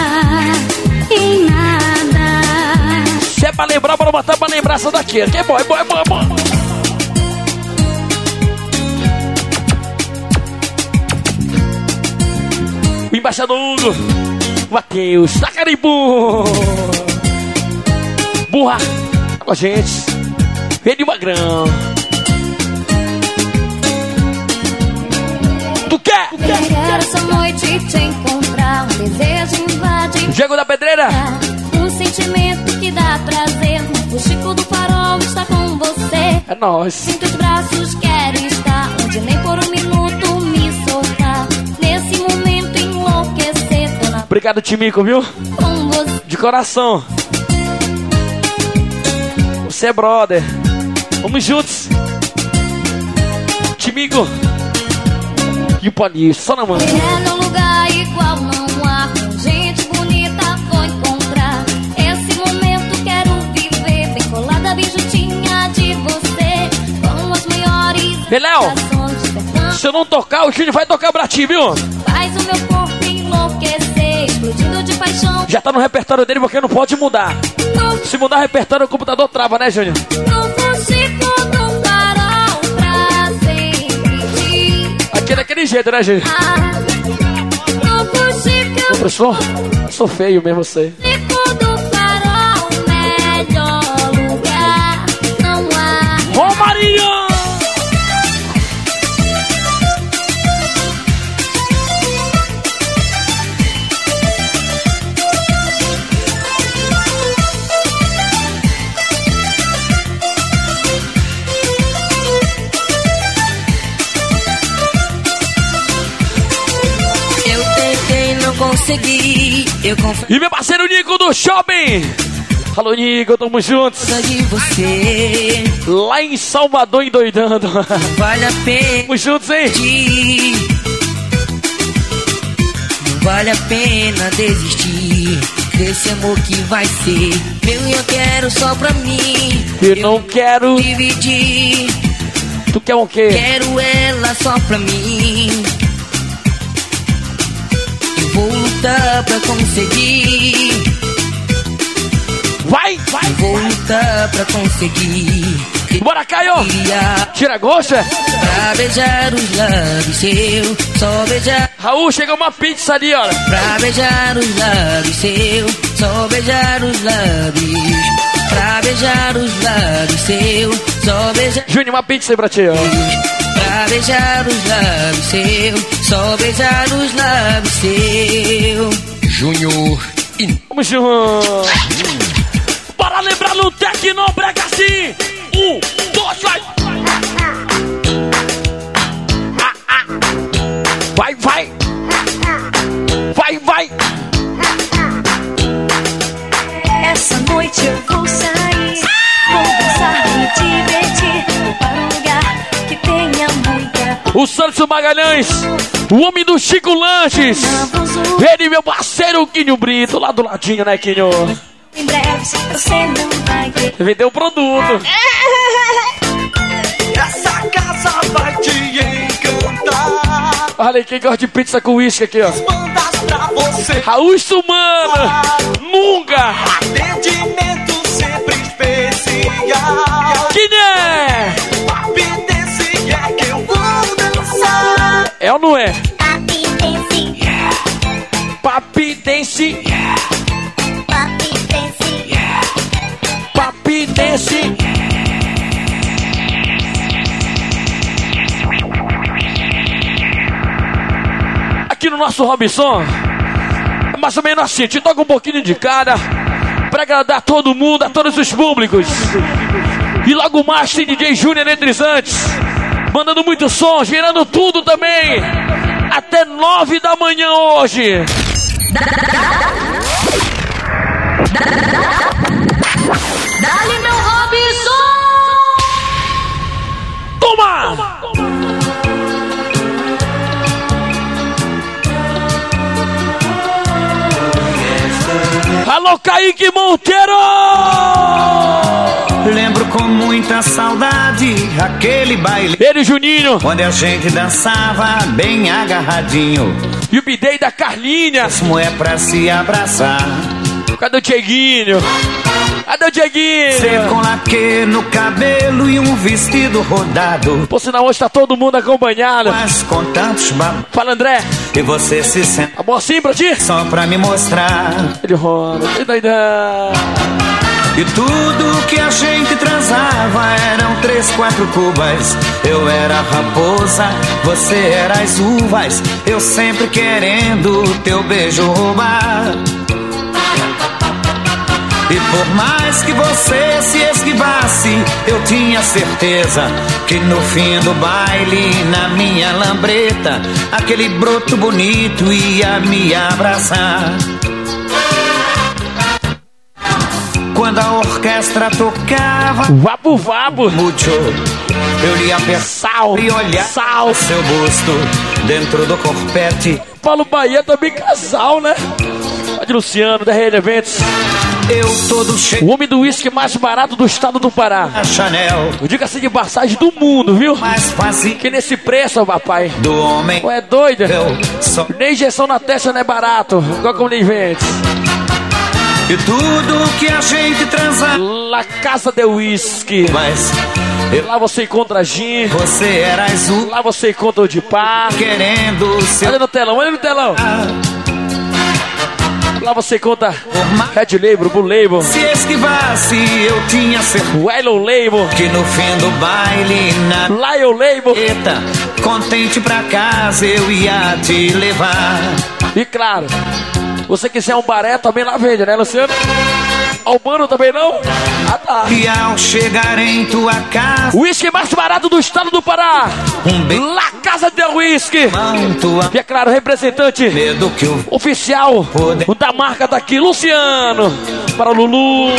em nada. Se é pra lembrar, bora botar pra lembrar essa daqui. Que é bom, é bom, é bom, é bom. O embaixador Hugo. Matheus, Tacaribum. Burra. Tá com a gente. Rede Magrão. Tu quer? Quero essa noite te encontrar. Um desejo invade. Diego da Pedreira. Um sentimento que dá prazer. O Chico do farol está com você. É nóis. Sinto os braços, quero estar. Onde nem por um minuto me soltar. Nesse momento enlouquecer. Na Obrigado, Timico, viu? com você. De coração. Você é brother. Vamos juntos. Timico. E o Paninho, só na mão. É num lugar igual não há gente bonita vou encontrar. Esse momento quero viver bem colada bem juntinha de você, com as maiores Beléu, se eu não tocar, o Júnior vai tocar pra ti, viu? faz o meu corpo enlouquecer, explodindo de paixão. Já tá no repertório dele porque não pode mudar. Se mudar o repertório, o computador trava, né, Júnior? Não consigo do daquele jeito, né, consigo Ô, professor, sou feio mesmo, você. Consegui. Eu confesso. E meu parceiro Nico do Shopping. Alô, Nico, tamo juntos. Lá em Salvador, endoidando. Vale a pena. Tamo juntos, hein? Não vale a pena desistir desse amor que vai ser meu e eu quero só pra mim. Eu não quero dividir. Tu quer o quê? Quero ela só pra mim. Lutar pra conseguir. Vai, vai. Eu vou lutar pra conseguir. Bora, Caio! Tira a gosta! Pra beijar os lábios seu, só beijar. Raul, chega uma pizza ali, ó. Pra beijar os lábios seu, só beijar os lábios. Pra beijar os lábios seu, só beijar. Júnior, uma pizza aí pra ti, ó. Pra beijar os lábios seu, só beijar os lábios seu. Júnior. Vamos juntos. Bora lembrar no Tecno Brega assim. Um, dois, vai. Vai, vai. Vai, vai. Essa noite eu vou sair, O Santos Magalhães, o homem do Chico Lanches. Ele, meu parceiro, Quinho Brito, lá do ladinho, né, Quinho? Em breve você não vai ver. Vendeu o produto. Essa casa vai te encantar. Olha aí, quem gosta de pizza com uísque aqui, ó. Raul Sumana, Nunga. Atendimento sempre especial. Quem é? É ou não é? Papi dance, Papi Dance. papi dance. Papi Dance. Aqui no nosso Robson, é mais ou menos assim, te toca um pouquinho de cara, pra agradar todo mundo, a todos os públicos. E logo mais tem DJ Júnior Eletrizantes, mandando muito som, gerando tudo também. Até nove da manhã hoje. Dali meu Robinson! Toma! Alô, Kaique Monteiro! Com muita saudade aquele baile. Ele, Juninho. Onde a gente dançava bem agarradinho. E o bidei da Carlinha. Mesmo é pra se abraçar. Cadê o Dieguinho? Cadê o Dieguinho? Ser com laque no cabelo e um vestido rodado. Por sinal, hoje tá todo mundo acompanhado. Mas com tantos babos. Fala, André. E você se senta. Amor, sim pra ti? Só pra me mostrar. Ele rola. Que doidão. E tudo que a gente transava eram três, quatro cubas. Eu era raposa, você era as uvas. Eu sempre querendo teu beijo roubar. E por mais que você se esquivasse, eu tinha certeza que no fim do baile, na minha lambreta, aquele broto bonito ia me abraçar. Quando a orquestra tocava, Vabo, vabo. mucho, eu lhe apertava e olhava sal. seu busto dentro do corpete. Paulo Bahia também casal, né? Pode Luciano, da Rede Eventos. Eu todo cheio O homem do uísque mais barato do estado do Pará. da Chanel, digo assim de passagem do mundo, viu? mais fácil Que nesse preço, papai. do homem. Ué, doida? Eu só Nem injeção na testa não é barato. Igual como ele vende. E tudo que a gente transava. La Casa de Whisky. Mas eu, Lá você encontra gin. você era azul, Lá você encontra o de pá. querendo ser. Olha no telão, olha no telão. Lá você encontra Red Label, Blue Label, Se esquivasse, eu tinha certeza Yellow Label, que no fim do baile, na Lion Label. Eita, contente pra casa eu ia te levar. E claro, você quiser um baré, também lá vende, né, Luciano? Albano também não? Ah, tá. E ao chegar em tua casa, O uísque mais barato do estado do Pará. La Casa del Whisky. E é claro, representante medo que eu oficial da marca daqui, Luciano. Para o Lulu.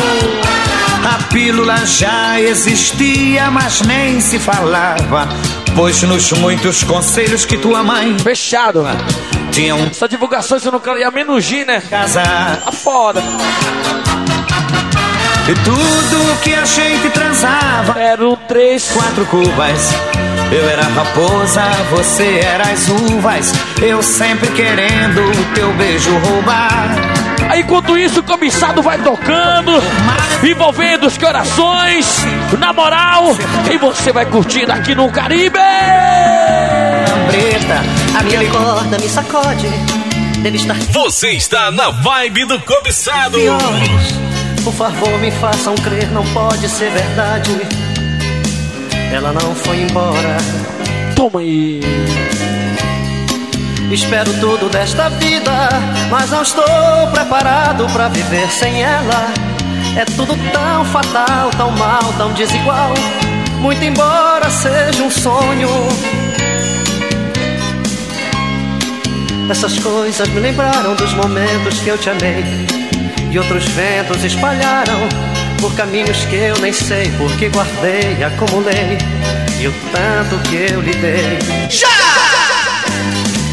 A pílula já existia, mas nem se falava. Pois nos muitos conselhos que tua mãe Fechado. tinha um Essa divulgação você não queria menos gin, né? casar. Tá foda. E tudo que a gente transava Eram três. quatro cubas. Eu era raposa, você era as uvas. Eu sempre querendo o teu beijo roubar. Aí, enquanto isso, o cobiçado vai tocando, envolvendo os corações, na moral, e você vai curtindo aqui no Caribe. Preta, Me acorda, me sacode. Deve estar Você está na vibe do cobiçado. Por favor, me façam crer, não pode ser verdade. Ela não foi embora. Toma aí. Espero tudo desta vida, mas não estou preparado pra viver sem ela. É tudo tão fatal, tão mal, tão desigual. Muito embora seja um sonho. Essas coisas me lembraram dos momentos que eu te amei. E outros ventos espalharam por caminhos que eu nem sei, porque guardei, acumulei. E o tanto que eu lhe dei.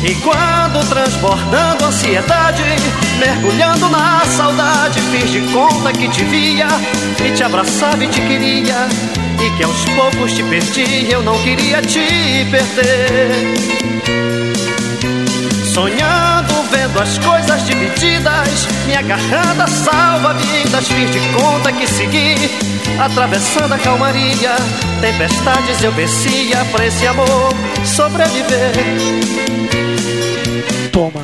E quando transbordando ansiedade, mergulhando na saudade, fiz de conta que te via e te abraçava e te queria. E que aos poucos te perdi, eu não queria te perder. Sonhando, vendo as coisas divididas, me agarrando a salva-vidas, fiz de conta que segui, atravessando a calmaria. Tempestades eu descia pra esse amor sobreviver. Toma.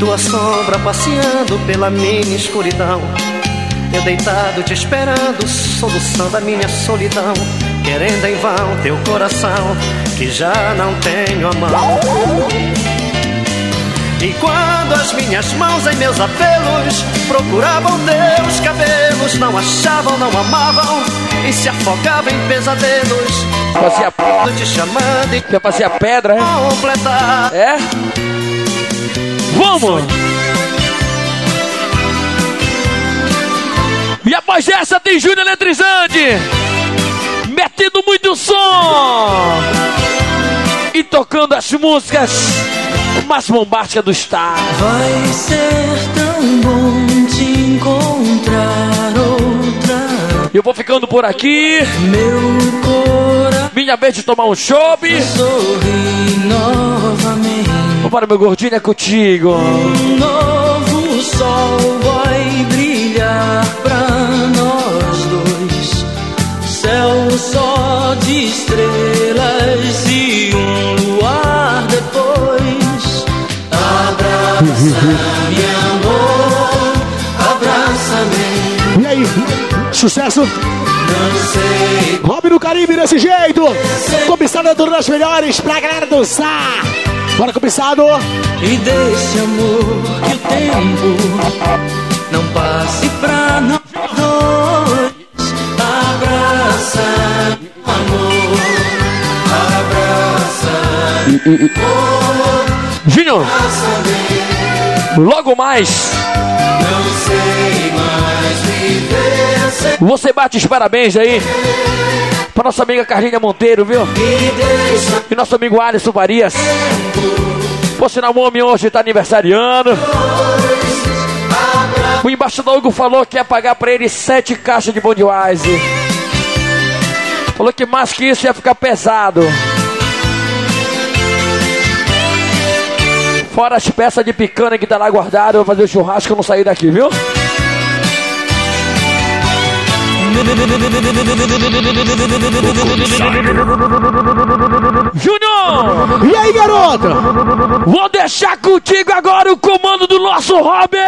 Tua sombra passeando pela minha escuridão. Eu deitado te esperando, solução da minha solidão. Querendo em vão teu coração, que já não tenho a mão. E quando as minhas mãos em meus apelos procuravam teus cabelos, não achavam, não amavam e se afogavam em pesadelos. Fazia, Tô te chamando e já fazia pedra, é? completar. É? Vamos! E após essa tem Júnior Eletrizante, metendo muito som e tocando as músicas mais bombásticas do estado. Vai ser tão bom te encontrar outra. Eu vou ficando por aqui. Meu coração Minha vez de tomar um chopp. sorri novamente. Para meu gordinho é contigo. Um novo sol vai brilhar pra nós dois. Céu só de estrelas Abraça-me, amor, abraça-me. E aí? Sucesso? Não sei Rob no Caribe desse jeito. Cobiçado é tudo das melhores pra galera dançar. Bora, cobiçado. E desse amor que o tempo não passe pra nós dois. Abraça, amor, abraça. Júnior, logo mais mais você bate os parabéns aí pra nossa amiga Carlinha Monteiro, viu? e nosso amigo Alisson Farias. Por sinal, o homem hoje tá aniversariando. O embaixador Hugo falou que ia pagar pra ele sete caixas de Budweiser. Falou que mais que isso ia ficar pesado. Fora as peças de picanha que tá lá guardado, eu vou fazer o churrasco e não sair daqui, viu? Júnior! E aí, garota? Vou deixar contigo agora o comando do nosso Robin!